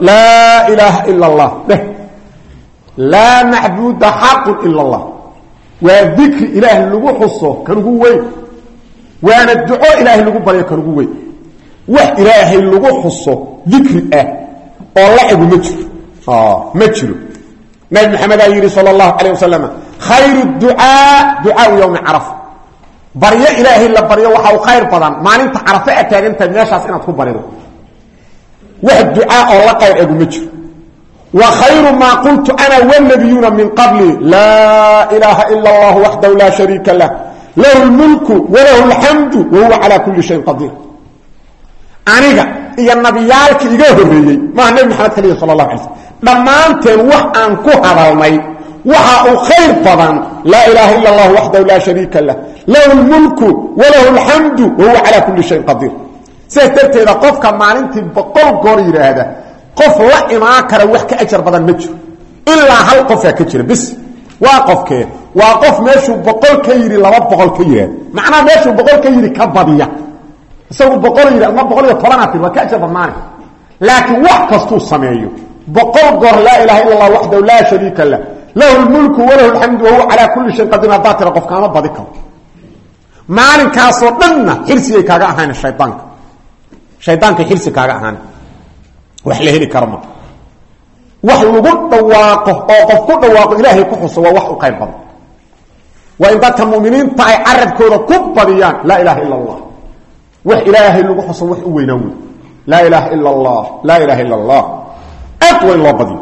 laa ilaaha ila allah dheh laa macbuuda xaqun ila allah. Waa dikri ilaahay lagu xuso kan ugu weyn waana duco ilaahay lagu baryo kan ugu weyn wax ilaahay lagu xuso dikri ah oo lacigu ma jiro ma jiro nabi maxamedaa yidhi sal اllahu calayh wasalam khayru ducaa ducaau yowmi carafa baryo ilaahay la baryo waxa u khayr badan maalinta carafe a taagantahay meeshaas inaad ku barido wax ducaa oo la qayr egu ma jiro wa khayru maa qultu ana wاnabiyuuna min qabli laa ilaaha ila اllah waxdahu laa shariika lah lahu lmulku walahu alxamdu wa huwa calaa kulli shayin qadiir. Aniga iyo nabiyaalka iga horreeyey maaha nebi maxamed kaliya sala allah alay slm dhammaanteen wax aan ku hadalnay waxa uu khayr badan laa ilaaha ila allah waxdahu laa shariika lah lahu lmulku walahu alxamdu wa huwa calaa kulli shayin qadiir. Sidaas darteeda qofka maalintii boqol goor yidhaahda qof la imaan kara wax ka ajar badan ma jiro. Ilaa hal waa qof meeshuu boqol ka yidhi laba boqol ka yidhaahda macnaha meeshuu boqol ka yidhi ka badiya. Isagu boqol yidhi ama boqol iyo tobanaad tir waa ka ajar badnaane laakiin wax kastuu sameeyo. Boqol goor laa ilaha illa allah waxdahu laa shariika lah. Lahu lmulku walahu alxamdu wahuwa calaa kulli shayin qadiir. Haddaa tira qofkaama badi karo. Maalinkaasoo dhanna xirsigay kaaga ahayn shaydaanka. Shaydaanka xirsi kaaga ahaan wax la heli karo qof u qayb badan waa in dadka muminiinta ay carabkooda ku badiyaan laa ilaha ila allah wax ilaahay lagu xuso wax u weynaa wey laa ilaaha ila allah laa ilaha ila allah aad waa in loo badiyo.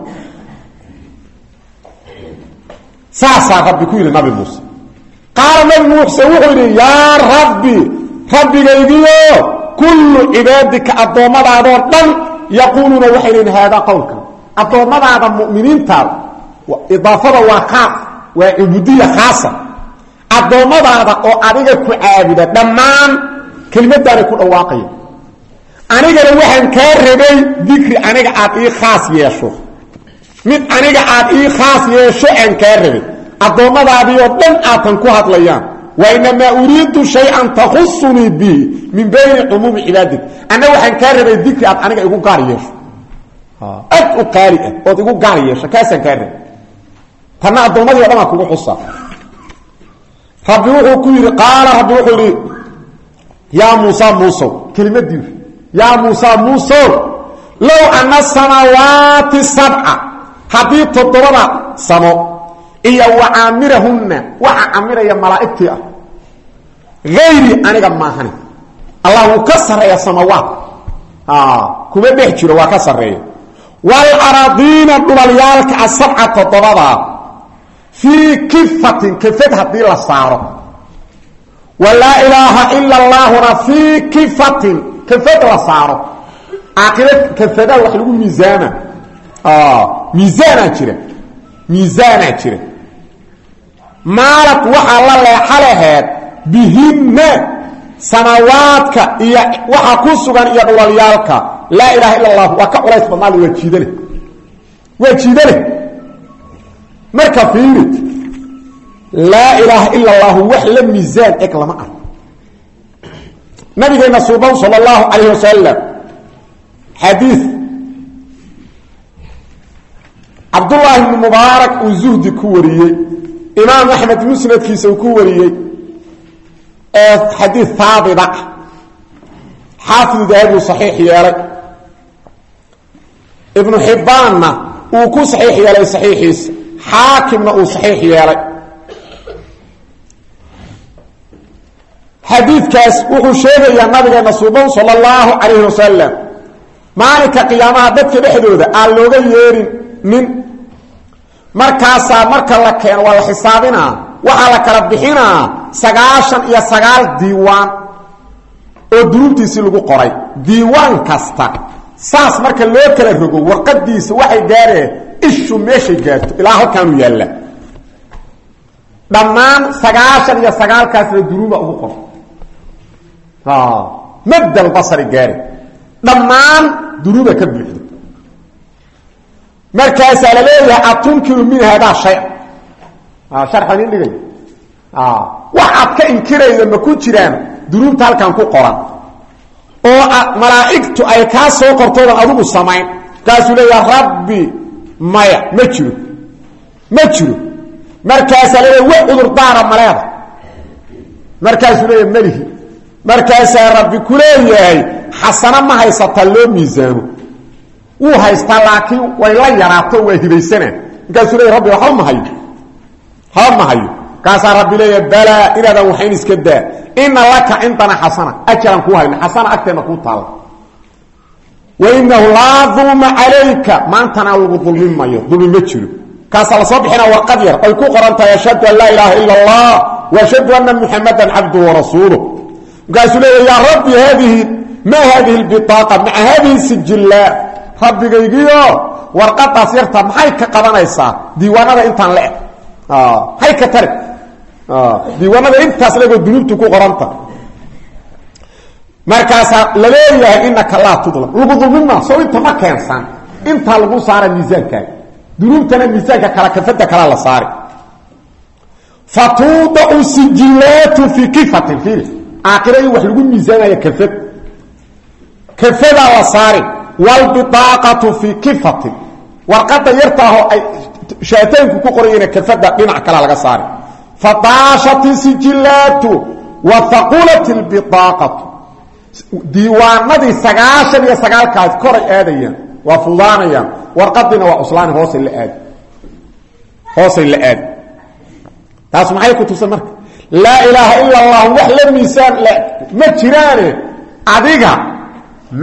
Saasaa rabbi ku yidhi nabi muuse. Qaala nabi muuse wuxuu yidhi yaa rabbi rabbigaygiyo kullu cibaadika addoommadaadoo dhan yaquuluuna waxay leeyiin haadaa qowlkan addoommadaada mu'miniintaada idaafada waa khaas addoommadaada oo adiga ku caabuda dhammaan kelimadaanay ku dhawaaqaya anigana waxaan kaa rabay dikri aniga aad ii khaas yeesho. Mid aniga aad ii khaas yeesho aan kaa rabay. Addoommadaadii oo dhan aadtan ku hadlayaan. Wainamaa uriidu shayan tahusunii bihi min bayni cumuumi cibaadik anna waxaan kaa rabay dikri aad aniga igu gaar yeesho. Ad u qaali ah ood igu gaar yeesho kaasaan kaa rabay. Tanna addoommadii o dhan aa kugu xusa rabbi wuxuu ku yidhi qaala rabbi wuxuu yidhi yaa muusa muusow. Kelimadii yaa muusa muusow low ana samaawaati sabca haddii toddobada samo iyo wacaamirahunna waxa camiraya malaa'igtii ah. Ayri aniga maahani. Allah wuu ka sarreeya samawaat kuma dhex jiro waa ka sarreeya. Waalaraadiina dhulalyaalka asabca toddobadaa fii kifatin kafad haddii la saaro. Walaa ilaaha ila allaahuna fii kifatin kafad la saaro. Aakhira kafadaa wax lagu miisaama miisaanaa jira. Miisaanaa jira. Maalad waxaa la leexa laheed bihinna samaawaadka iyo waxa ku sugan iyo dhulalyaalka laa ilaha ila allah waa ka culays badnaale waa jiidale. Waa jiidale marka fiiri laa ilaaha ila allahu wax la miisaan eg lama ah nabigeena suuban sal اllahu calayh wasalam xadiid cabdullaahi bni mubaarak uu zuhdi ku wariyey imaam axmed musnadkiisa uu ku wariyey ee xadiid haabita ah xaafidu dahabuu saxiix yeelay. Ibnu xibbaanna uu ku saxiix yeelay saxiixiisa xaakimna uu saxiix yeelay. Xadiidkaas wuxuu sheegayaa nabigeena suuban sala allahu calayhi wasalam maalinka qiyaamaha dadka dhexdooda aan looga yeerin nin. Markaasaa marka la keeno waa la xisaabinaa waxaa la kala bixinaa sagaashan iyo sagaal diiwaan oo dunuubtiisii lagu qoray. Diiwaan kasta saas marka loo kala rogo warqadiisa waxay gaareen ishu meeshay gaarto ilaa halkaanu yaalla. Dhammaan sagaashan iyo sagaalkaasna dunuuba ugu qor madal basari gaari dhammaan dunuuba ka buuxdo. Markaasaa la leeyahay atunkiru min haadaa shay sharxa idin dhigay wax aad ka inkirayda ma ku jiraan dunuubta halkan ku qoran oo malaa'igtu ay kaa soo qortoodan adigu samayn. Markaasuu leeyaha rabbi maya ma jiro ma jiro. Markaasaa leeya wax cudurdaara maleeda markaasuu leeyaha melihi markaasaa rabbi ku leeyahay xasano ma haysataa loo miisaamo. Wuu haystaa laakiin way la yaraato waa hibaysanaa markaasuu leeya rabbi waxba ma hayo haba ma hayo kaasaa rabbi leeya balaa inaadan waxayn iska daa. Ina laka cindana xasana. Ajaran kuu hayno xasana agteenna kuu taalla wainahu laa dulma calayka. Maantana lagu dulmin mayo dulmi ma jiro. Kaasaa la soo bixinaa warqad yar ay ku qoran tahay ashhadu an laa ilaaha ila allah waashhadu ana muxamadan cabduhu warasuuluh markaasuu leeya yaa rabbi haadihi maa haadihi lbiaaqa maca haadihi sijillaa rabbigaygiio warqadaas yarta maxay ka qabanaysaa? Diiwaanada intaan le hay ka tari diiwaanada intaas legoo dunuubtu ku qoranta. Markaasaa la leeyahay inaka laa tudlam. Lagu dulmima soo inta ma keensan. Intaa lagu saara miisaankaaga dunuubtana miisaanka kala kafada kalaa la saari. Fatuudacu sijilaatu fii kifatin fiiri. Aakhira in wax lagu miisaamaya kafad. Kafadaa la saari. Wlbiaaqatu fii kifatin. Warqada yartaahoo ay shaataynku ku qorayena kafada dhinac kala laga saari fadaashat sijilaatu wa haqulat lbiaaqatu diiwaanadii sagaashan iyo sagaalkaas koray aadayaan waa fudaanayaan warqadiina waa cuslaani hoosay la aadi hoosay la aadi taas maxay ku tusan marka laa ilaaha ila allah wax la miisaan ma jiraane adiga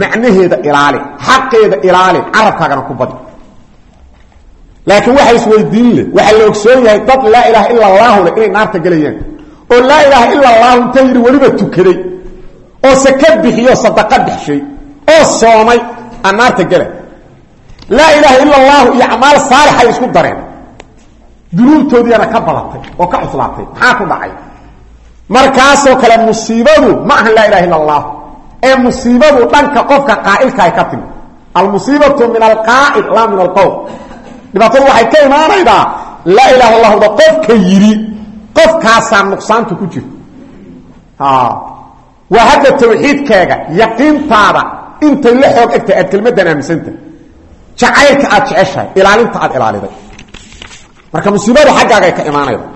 macnaheeda ilaali xaqeeda ilaali carabkaagana laakiin waxa isweydiin leh waxaa la ogsoon yahay dad laa ilaaha ila allahu le inay naarta gelayaan. oo laa ilaaha ila allahu inta yidhi weliba tukaday oo saka bixiyo sadaqa bixshay oo soomay aan naarta gela laa ilaaha ila allahu iyo acmaal saalixay isku dareen. dunuubtoodiiana ka badatay oo ka cuslaatay maxaa ku dhacay? markaasoo kale musiibadu ma ahan laa ilaha illa allah ee musiibadu dhanka qofka qaa'ilka ay ka timi almusiibatu min alqaa'il laa min alqowl dhibaatadu waxay ka imaanaydaa laa ilaha illahda qofka yidhi qofkaasaa nuqsaanta ku jirta waa hadda tawxiidkaaga yaqiintaada intay la xoog egtahay aad kelmaddan jacaylka aad jeceshahay ilaalinta aad ilaaliday. Marka musiibadu xaggaaga ka imaanayda.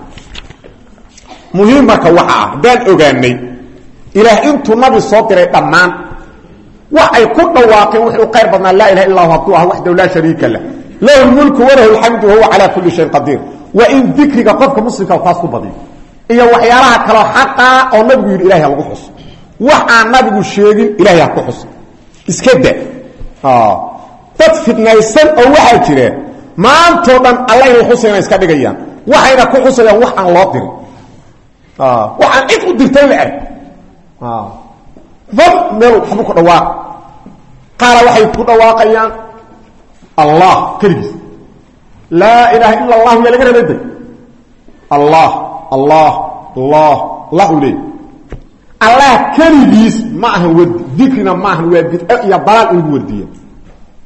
Muhiim waxa ah ogaanay ilaah intuu nabi soo diray dhammaan wax ay ku dhawaaqeen wuxuu qayr badnaa laa ilaha illa hu hadduu ah waxdaw laa shariika lahu lmulku walahu lxamdu wahuwa calaa kulli shayin qadiir waa in dikriga qofka muslimka taas ku badiyo iyo waxyaalaha kaloo xaqaa oo nabigu yidhi ilahay ha lagu xuso wax aan nabigu sheegin ilahay ha ku xuso iska da. Dad fidnaysan oo waxaa jira maantoo dhan alla inay xusayna iska dhigayaan. Waxayna ku xusayaan wax aan loo dirin. Wax aan cid u dirtay la eg dad meel waxbu ku dhawaaq. Qaala waxay ku dhawaaqayaan allah keligiis laa ilaaha ila allahu yaa laga rabaday allah allah allah allah u leey allah keligiis ma wardi dikrina ma ahan waa bidco iyo dalaal in lagu wardiya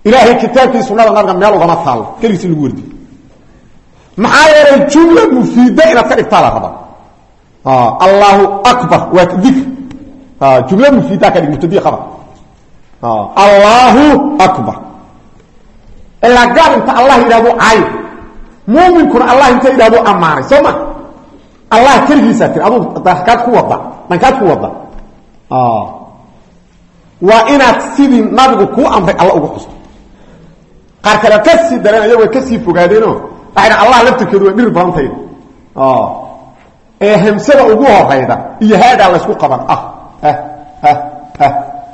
ilaahay kitaabkii sunada nabiga meel ugama taallo keligiis in lagu wardiyo maxaa yeelay jumla mufiida inaad ka dhigtaa la rabaa allahu akbar waa dikr jumla mufiida ka dhig mubtadi khabar allahu akbar ilaa gaal inta allah yidhahdo caayo muuminkuna allah inta yidhahdo ammaanay soo ma? Allah keligiisaa tiri aduu dhankaad ku wada dhankaad ku wada. Waa inaad sidii nabigu kuu amray alla ugu xusto. Qaar kale ka sii dareen ayagoo ka sii fogaadeeno waxayna allah laftirkeedu way dhir badantayda ee hamsada ugu horayda iyo haadaa laysku qaban. Ah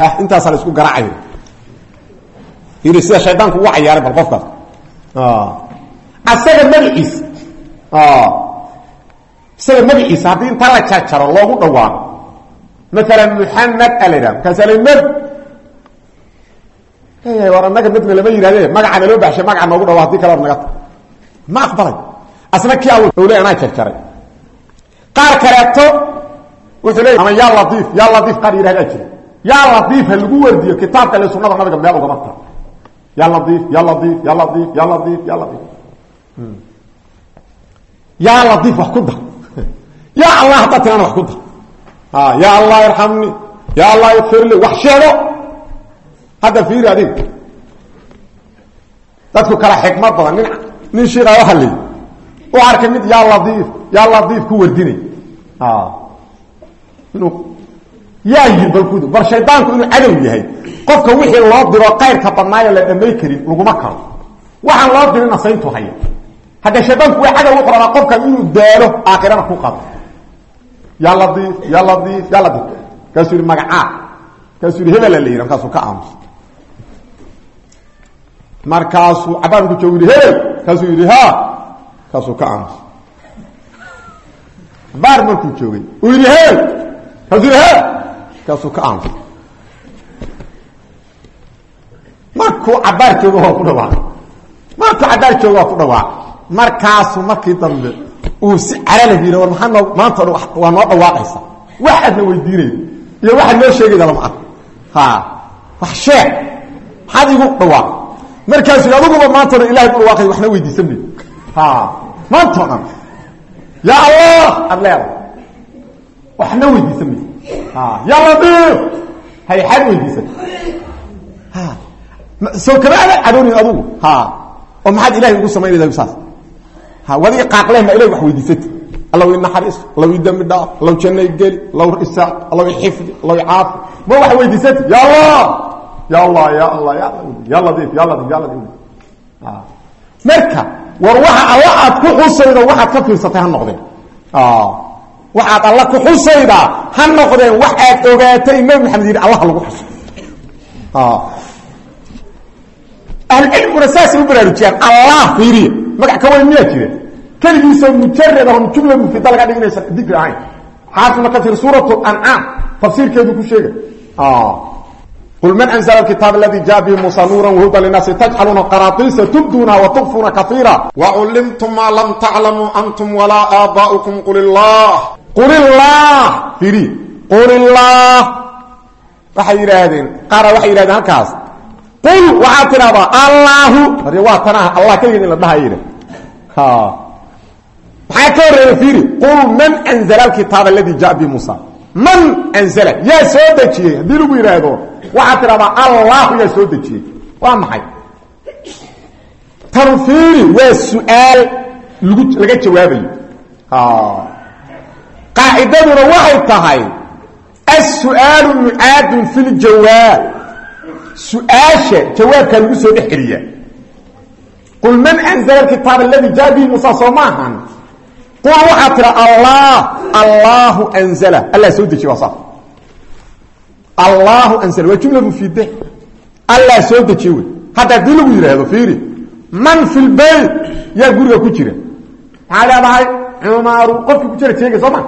ah intaasaa laysku garaacaya yii sida shaydaanku ugu cayaaray bal qofkaas. Asaga magaciisa isaga magaciisa haddii inta la jarjaro loogu dhawaaqo maalan muxamed a la yidhaha markaasa la md war anaga medna lama yihahde magaca naloo baxshay magaca noogu dhawa haddii kale or naga ta ma aqbalay. Asna kii aw le anaa jarjaray qaar kaleeto wuxuu leey ama yaa laiif yaa laiif qaar yihahdaa jira yaa laiif ha lagu wardiyo kitaabka le sunada nabiga meel ugama ta ya laiif ya laiif ya laiif ya laiif ya laiif yaa laiif wax ku dar ya allah haddaa tirana wax ku dar ya allah irxamni ya allah ikfirli wax sheego. Hadda fiiri adiga. Dadku kala xikmad badan nin nin shiikaa waxa leey u arkay mid yaa laiif yaa laiif ku wardinay. Inuu yaa yihi balkud bar shaydaanku inuu cadow yahay qofka wixii loo diro qayrka badnaayo la dhamay karin laguma karo. Waxaan loo dirina sayntu haya. Hadda shaydaanku waa cadow wuxuu rabaa qofkan inuu daalo aakhirana ku qado yaa laiif ya laiif ya laiif kaasuu yihi magacaa. Kaasuu yihi hebela la yidhi markaasuu ka aamusa markaasuu cabaanku joogu yihi hebel. Kaasuu yidhi ha kaasuu ka aamusa cabaar markuu joogay uu yidhi hebel. Kaasuu yidhi he kaasuu ka aamusa markuu cabaar joogo waa ku dhawaaq markuu cabaar joogo waa ku dhawaaq markaasuu markii dambe uu si caralag yidhi war maxaa noo maanta waa noo dhawaaqaysa wax aadna weydiinayda iyo waxaad noo sheegayda lama arko ha wax sheeg. Maxaad igu dhawaaq markaasuu adiguba maanta o dhan ilahay ku dhawaaqay waxna weydiisan may ha maanta o dhan yaa allah aad leedahay. Waxna weydiisan may ha yaa ladiif hay xaad weydiisan soo kama ada cadoonin adugu. Ha. oo maxaad ilahay ugu samaynayda saas. Ha wadiga qaaqleen baa ilahay wax weydiisata allaw i naxariis allaw i dembi dhaaf allaw janna i geli allaw isaaq allaw i xifdi allaw i caafi. Ma wax weydiisata ya allah! Ya allah ya allah ya ya ladiif ya ladiif ya ladiif marka war waxa alla aad ku xusaydo waxaad ka fiirsatay ha noqdeen. Waxaad alla ku xusaydaa ha noqdeen wax aad ogaatay nabi maxamed yidhi allah lagu xuso ahlucilmiguna saasay u baraarujiyaan allah fiiriya magac ka weyn miyaa jira keligiisoo mujarad ahon jumla mufida laga dhiginaysa dikri ahayn xaafidna ka fiir suurat ancaam tafsiirkeedu ku sheega qul man anzla alkitaab aladi jaa bihi muusa nuura wahuda linaasi tajcaluuna qaraatiisa tubduuna watukfuuna kaiira wacullimtum maa lam taclamuu antum walaa aabaa'ukum qul illah qul illah fiiri. Qul illah waxay yidhaahdeen qaara waxay yidhahdeen halkaas qul waxaad tidhahdaa allahu waa tanaha allah keligeed in la dhaha yidha maxaa ka horreeya fiiri qul man anzla alkitaab aladi jaa bihi muusa man anzla yaa soo dejiyey. Haddii lagu yidhaahdo waxaad tidhahdaa allahu yaa soo dejiyey. Waa maxay? Tanfiiri waa su'aal lgu laga jawaabayo. Qaacidaduna waxay tahay aلsu'aalu mucaadun fi ljawaab su'aasha jawaabkaa lagu soo dhex celiyaa qul man anzla kitaab aladi jaa bihi muusa soo maahan qul waxaad tidha allah allahu anzla allah soo dejiye waa saas allahu anzla waa jumla mufiide allah soo dejiye wey. Hadda haddii lagu yidhaahdo fiiri. Man fi lbayt yaa guriga ku jira. Maxaa leedahay cumaaru. Qofki ku jira sheegay soo ma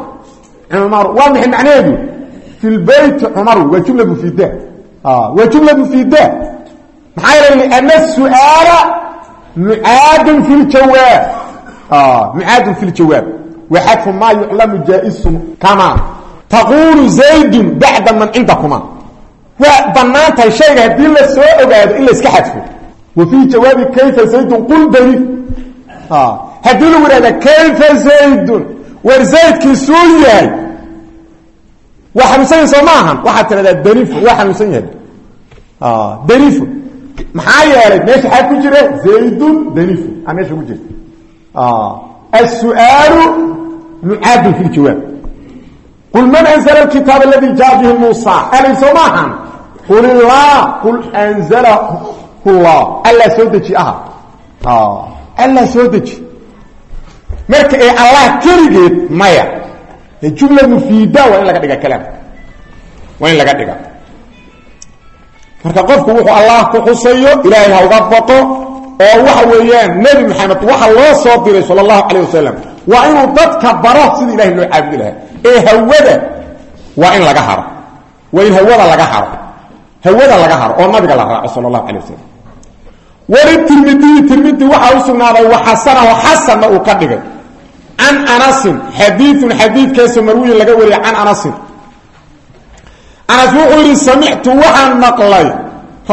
cumaaru. Waa maxay macnaheedu? Fi lbayti cumaru waa jumla mufiida waa jumla mufiida maxaa yeelay liana su'aala mucaadun fi ljawaab mucaadun fi ljawaab waxadfu maa yuclamu jaa-isun kama taqulu zaydun bacda man cindakuma waa bannaan tahay shayga haddii la soo ogaado in la iska xadfo wa fii jawaabi kayfa zaydun qul dani haddii lagu ihahda kayfa zaydun war zaydkii suu yahay waa xanuunsanya soo ma ahan waxaad tiradaa daniifo waa xanuunsan yahay. Ah, daniifo maxaa yeelay meesha xaa ku jira zaydun daniifo aa ah, meesha ku jirta. Ah, Asuaalu mucaadun fi ljawaab qul man anzla kitaab aladi jaa bihi muusa alay soo ma ahan qul ilah qul anzalahu llah alla soo deji aha. Alla soo deji. Marka ee allah keligeed maya jumla mufiida waa in laga dhiga kalaam. Waa in laga dhiga marka qofku wuxuu allah ku xusayo ilaahay ha uga baqo oo waxa weeyaan nebi maxamed waxa loo soo diray sala allahu calayh wasalam waa dadka baro sidii ilahay loo caabudi lahaa. Ee hawada waa in laga haro. Waa in hawada laga haro. Hawada laga haro oo nabiga la raaco sala allahu calay wasalam walitirmidiyi tirmidi waxaa u sugnaaday waxasanahu xasanna uu ka dhigay can anasin xadiiun xadiidkaasoo marwiyin laga wariyay can anasin. Anas wuxuu yidhi samictu waxaan maqlay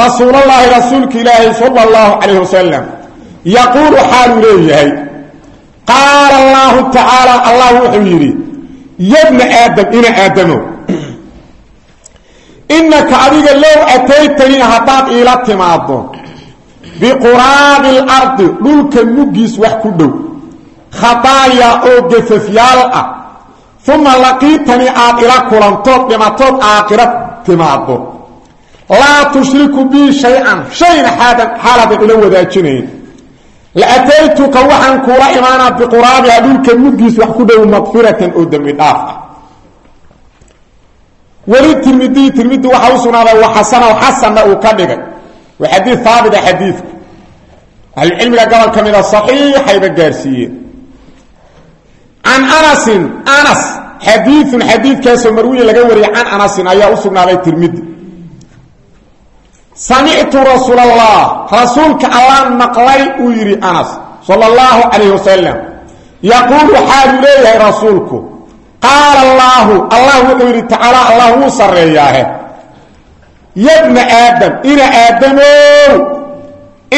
rasuulallaahi rasuulka ilaahi sala allahu calayh wasalam yaquulu xaaluu leeyahay. Qaala allahu tacaala allah wuxuu yidhi yabna aadam ina aadamow inaka adiga low ataytanii haddaad iila timaado biquraabi alardi dhulka muggiis wax ku dhow khadaaya oo gafafyaal ah. Uma laqiitanii aad ila kulantood dhimatood aakhira timaado laa tushriku bii shay-an shayna xaaladan ila wadaajinayn. La ataytuka waxaan kuula imaanaa biquraabiha dhulka muggiis wax ku dhow maqfiratan oo dembi dhaaf ah. Weli tirmidiy tirmidi waxaa u sugnaaday waxasanaw xasanna uu ka dhigay. Waa xadiid haabita xadiidku ahlucilmiga gobol ka mida can anasin anas. Xadiiun xadiidkaasoo marwiyi laga wariyay can anasin ayaa u sugnaaday tirmidi samictu rasuul allah rasuulka allaan maqlay uu yidhi anas sala allahu calayh wasalam yaquulu xaaluu leeyahay rasuulku. Qaala allaahu allah wuxuu yidhi tacaala allah wuu sarreeyaahe. Yabna aadam ina aadamow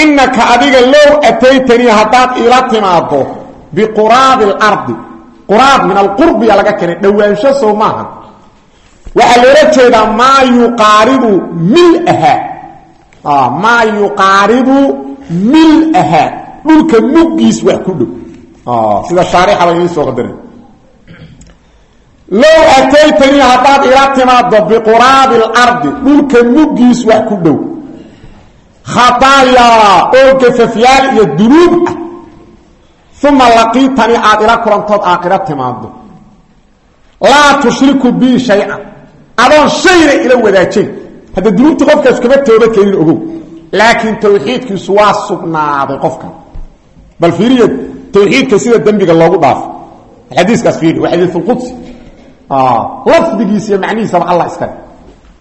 innaka adiga low ataytanii haddaad iila timaado biquraabi alardi quraab min alqurbiya laga keenay. Dhowaansho soo maaha. Waxaa loola jeedaa maa yuqaaribu milaha. Maa yuqaaribu milaha. Dhulka muggiis wax ku dhow. Sida shaarixaba inii soo qadaray low ataytanii haddaad ila timaado biquraabi alardi dhulka muggiis wax ku dhow. Khataayaa oo gafafyaal iyo dunuub ah uma laqiitanii aad ila kulantood aakhira timaado laa tushriku bii shay-an adoon shayna ila wadaajayn hadda dunuubta qofkaas kama tooba keenin ogow laakiin tawxiidkiisu waa sugnaaday qofkan bal fiiriya tawxiidka sida dembiga loogu dhaafo xadiiskaas fiiri waa xadiis lqudsi lafdigiisa iyo macnihiisaba allah iskale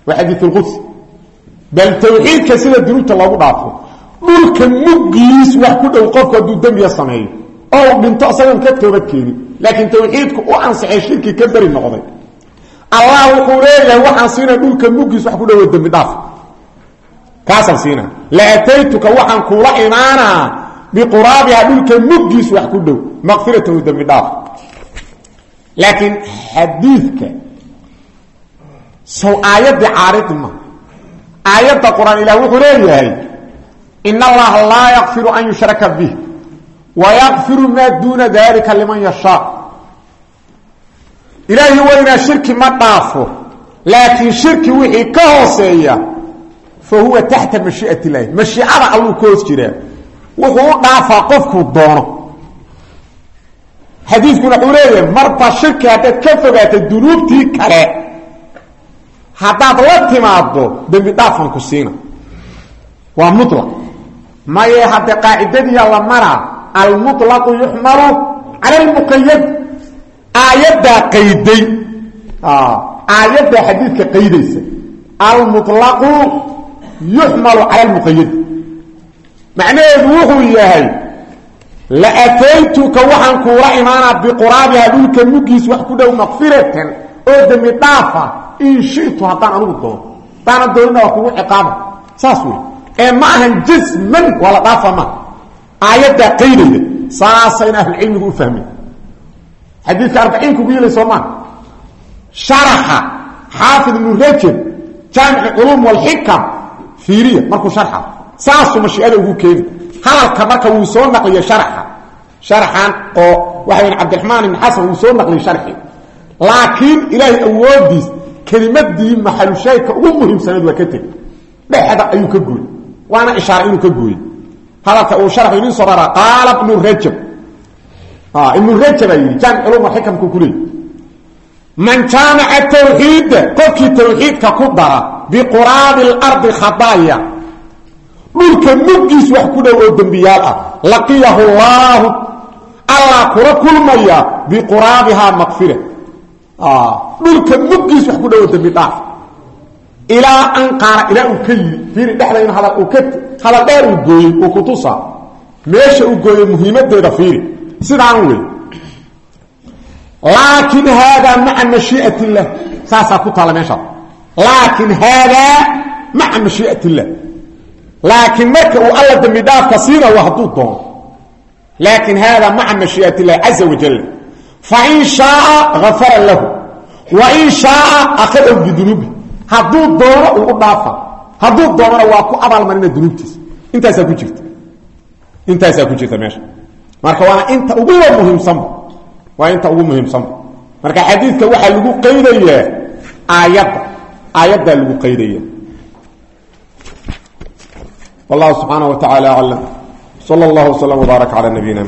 waa xadiis lqudsi bal tawxiidka sida dunuubta loogu dhaafo dhulka muggiis wax ku dhow qofku hadduu dembiga sameeyo oo u dhinto isagoon ka toobad keenin. Laakiin tawxiidku u ansixay shirki ka beri noqday. Allah wuxuu leeyahay waxaan siina dhulka muggiis wax ku dhowo dembi dhaaf. Kaasaan siina la ataytuka waxaan kuula imaanaa biquraabiha dhulka muggiis wax ku dhow maqfiratan u dembi dhaaf. Laakiin xadiidka sow aayaddii caaridi ma. Aayadda qur'aan ilah wuxuu wayakfiru maa duuna dalika liman yashaa ilaahi weynaa shirki ma dhaafo laakiin shirki wixii ka hooseeya fa huwa taxta mashiiat illaahi mashiicada alluu ka hoos jiraa wuxuu u dhaafaa qofkuu doono xadiiskuna wuxuu leeyahay marba shirki haddaad ka fogaato dunuubtii kale haddaad la timaado dembi dhaafan ku siina waa mulaq maye maraa almuطlaqu yuxmalu cala almuqayad aayaddaa qayday aayaddaa xadiidka qaydaysa almuطlaqu yuxmalu cala almuqayadi macnaheedu wuxuu yahay la ataytuka waxaan kuula imaanaa biquraabiha dhulka muggiis wax ku dhow maqfiratan oo dembi dhaafa in shitu haddaan anugu doono haddaanan doonina waa kugu ciqaaba saas wey ee ma ahan jasman waa la dhaafa ma aayaddaa qaydayda saasayna ahlucilmigu u fahmeen xadiidka arbaciinku ku yilay soomaa sharaxa xaafid ibnu rajab jaamic culuum walxikam fiiriya markuu sharxa. Saasuu mashiicada ugu keeni. Hadalka marka wuu soo naqliya sharaxa. Sharxan oo waxa weyn cabdiraxmaan ibn xasan uu soo naqliyay sharxi. Laakiin ilaahay awoodiis kelimadii maxalushaydka ugu muhiimsanayd waa ka teg dhexda ka gooyey waana ishaara inuu ka gooyey hadalka uu sharxu idin soo raraa qaala ibnu rajab. Ibnu rajab aa yidhi jaamic culum alxikamku ku leeyay man jaamaca tawxiida qofkii tawxiidka ku dara biquraabi اlardi khadaaya dhulka muggiis wax ku dhow oo dembiyaal ah. Laqiyahu llaahu allah kula kulmaya biquraabihaa makfira dhulka muggiis wax ku dhow oo dembi ilaa an qaara ilaa uu ka yiri fiiri dhexda in hadal uu ka hadal dheer uu gooyey uu ku tusaa. Meesha uu gooyey muhiimadeeda fiiri. Sidaan wey laakin haadaa maca mashiiat illah. Saasaa ku taalla meeshaas laakin haadaa maca mashiiat illah. Laakiin marka uu alla dembi dhaafka siina waa hadduu doono. Laakin haadaa maca mashiiat illahi caza wajal fain shaaa afara lahu. Wain shaaa akhadahu bidunuubi hadduu doono uu u dhaafa hadduu doonona waa ku abaalmarina dunuubtiisa. Intaasaa ku jirta. Intaasaa ku jirta meesha. Marka waana inta uguwa muhiimsanba waa inta ugu muhiimsanba marka xadiidka waxaa lagu qaydayaa aayadda. Aayaddaa lagu qaydaya. Wallahu subxaana wa tacaala aclam sal اllah wslm wbaarak calى nabiyina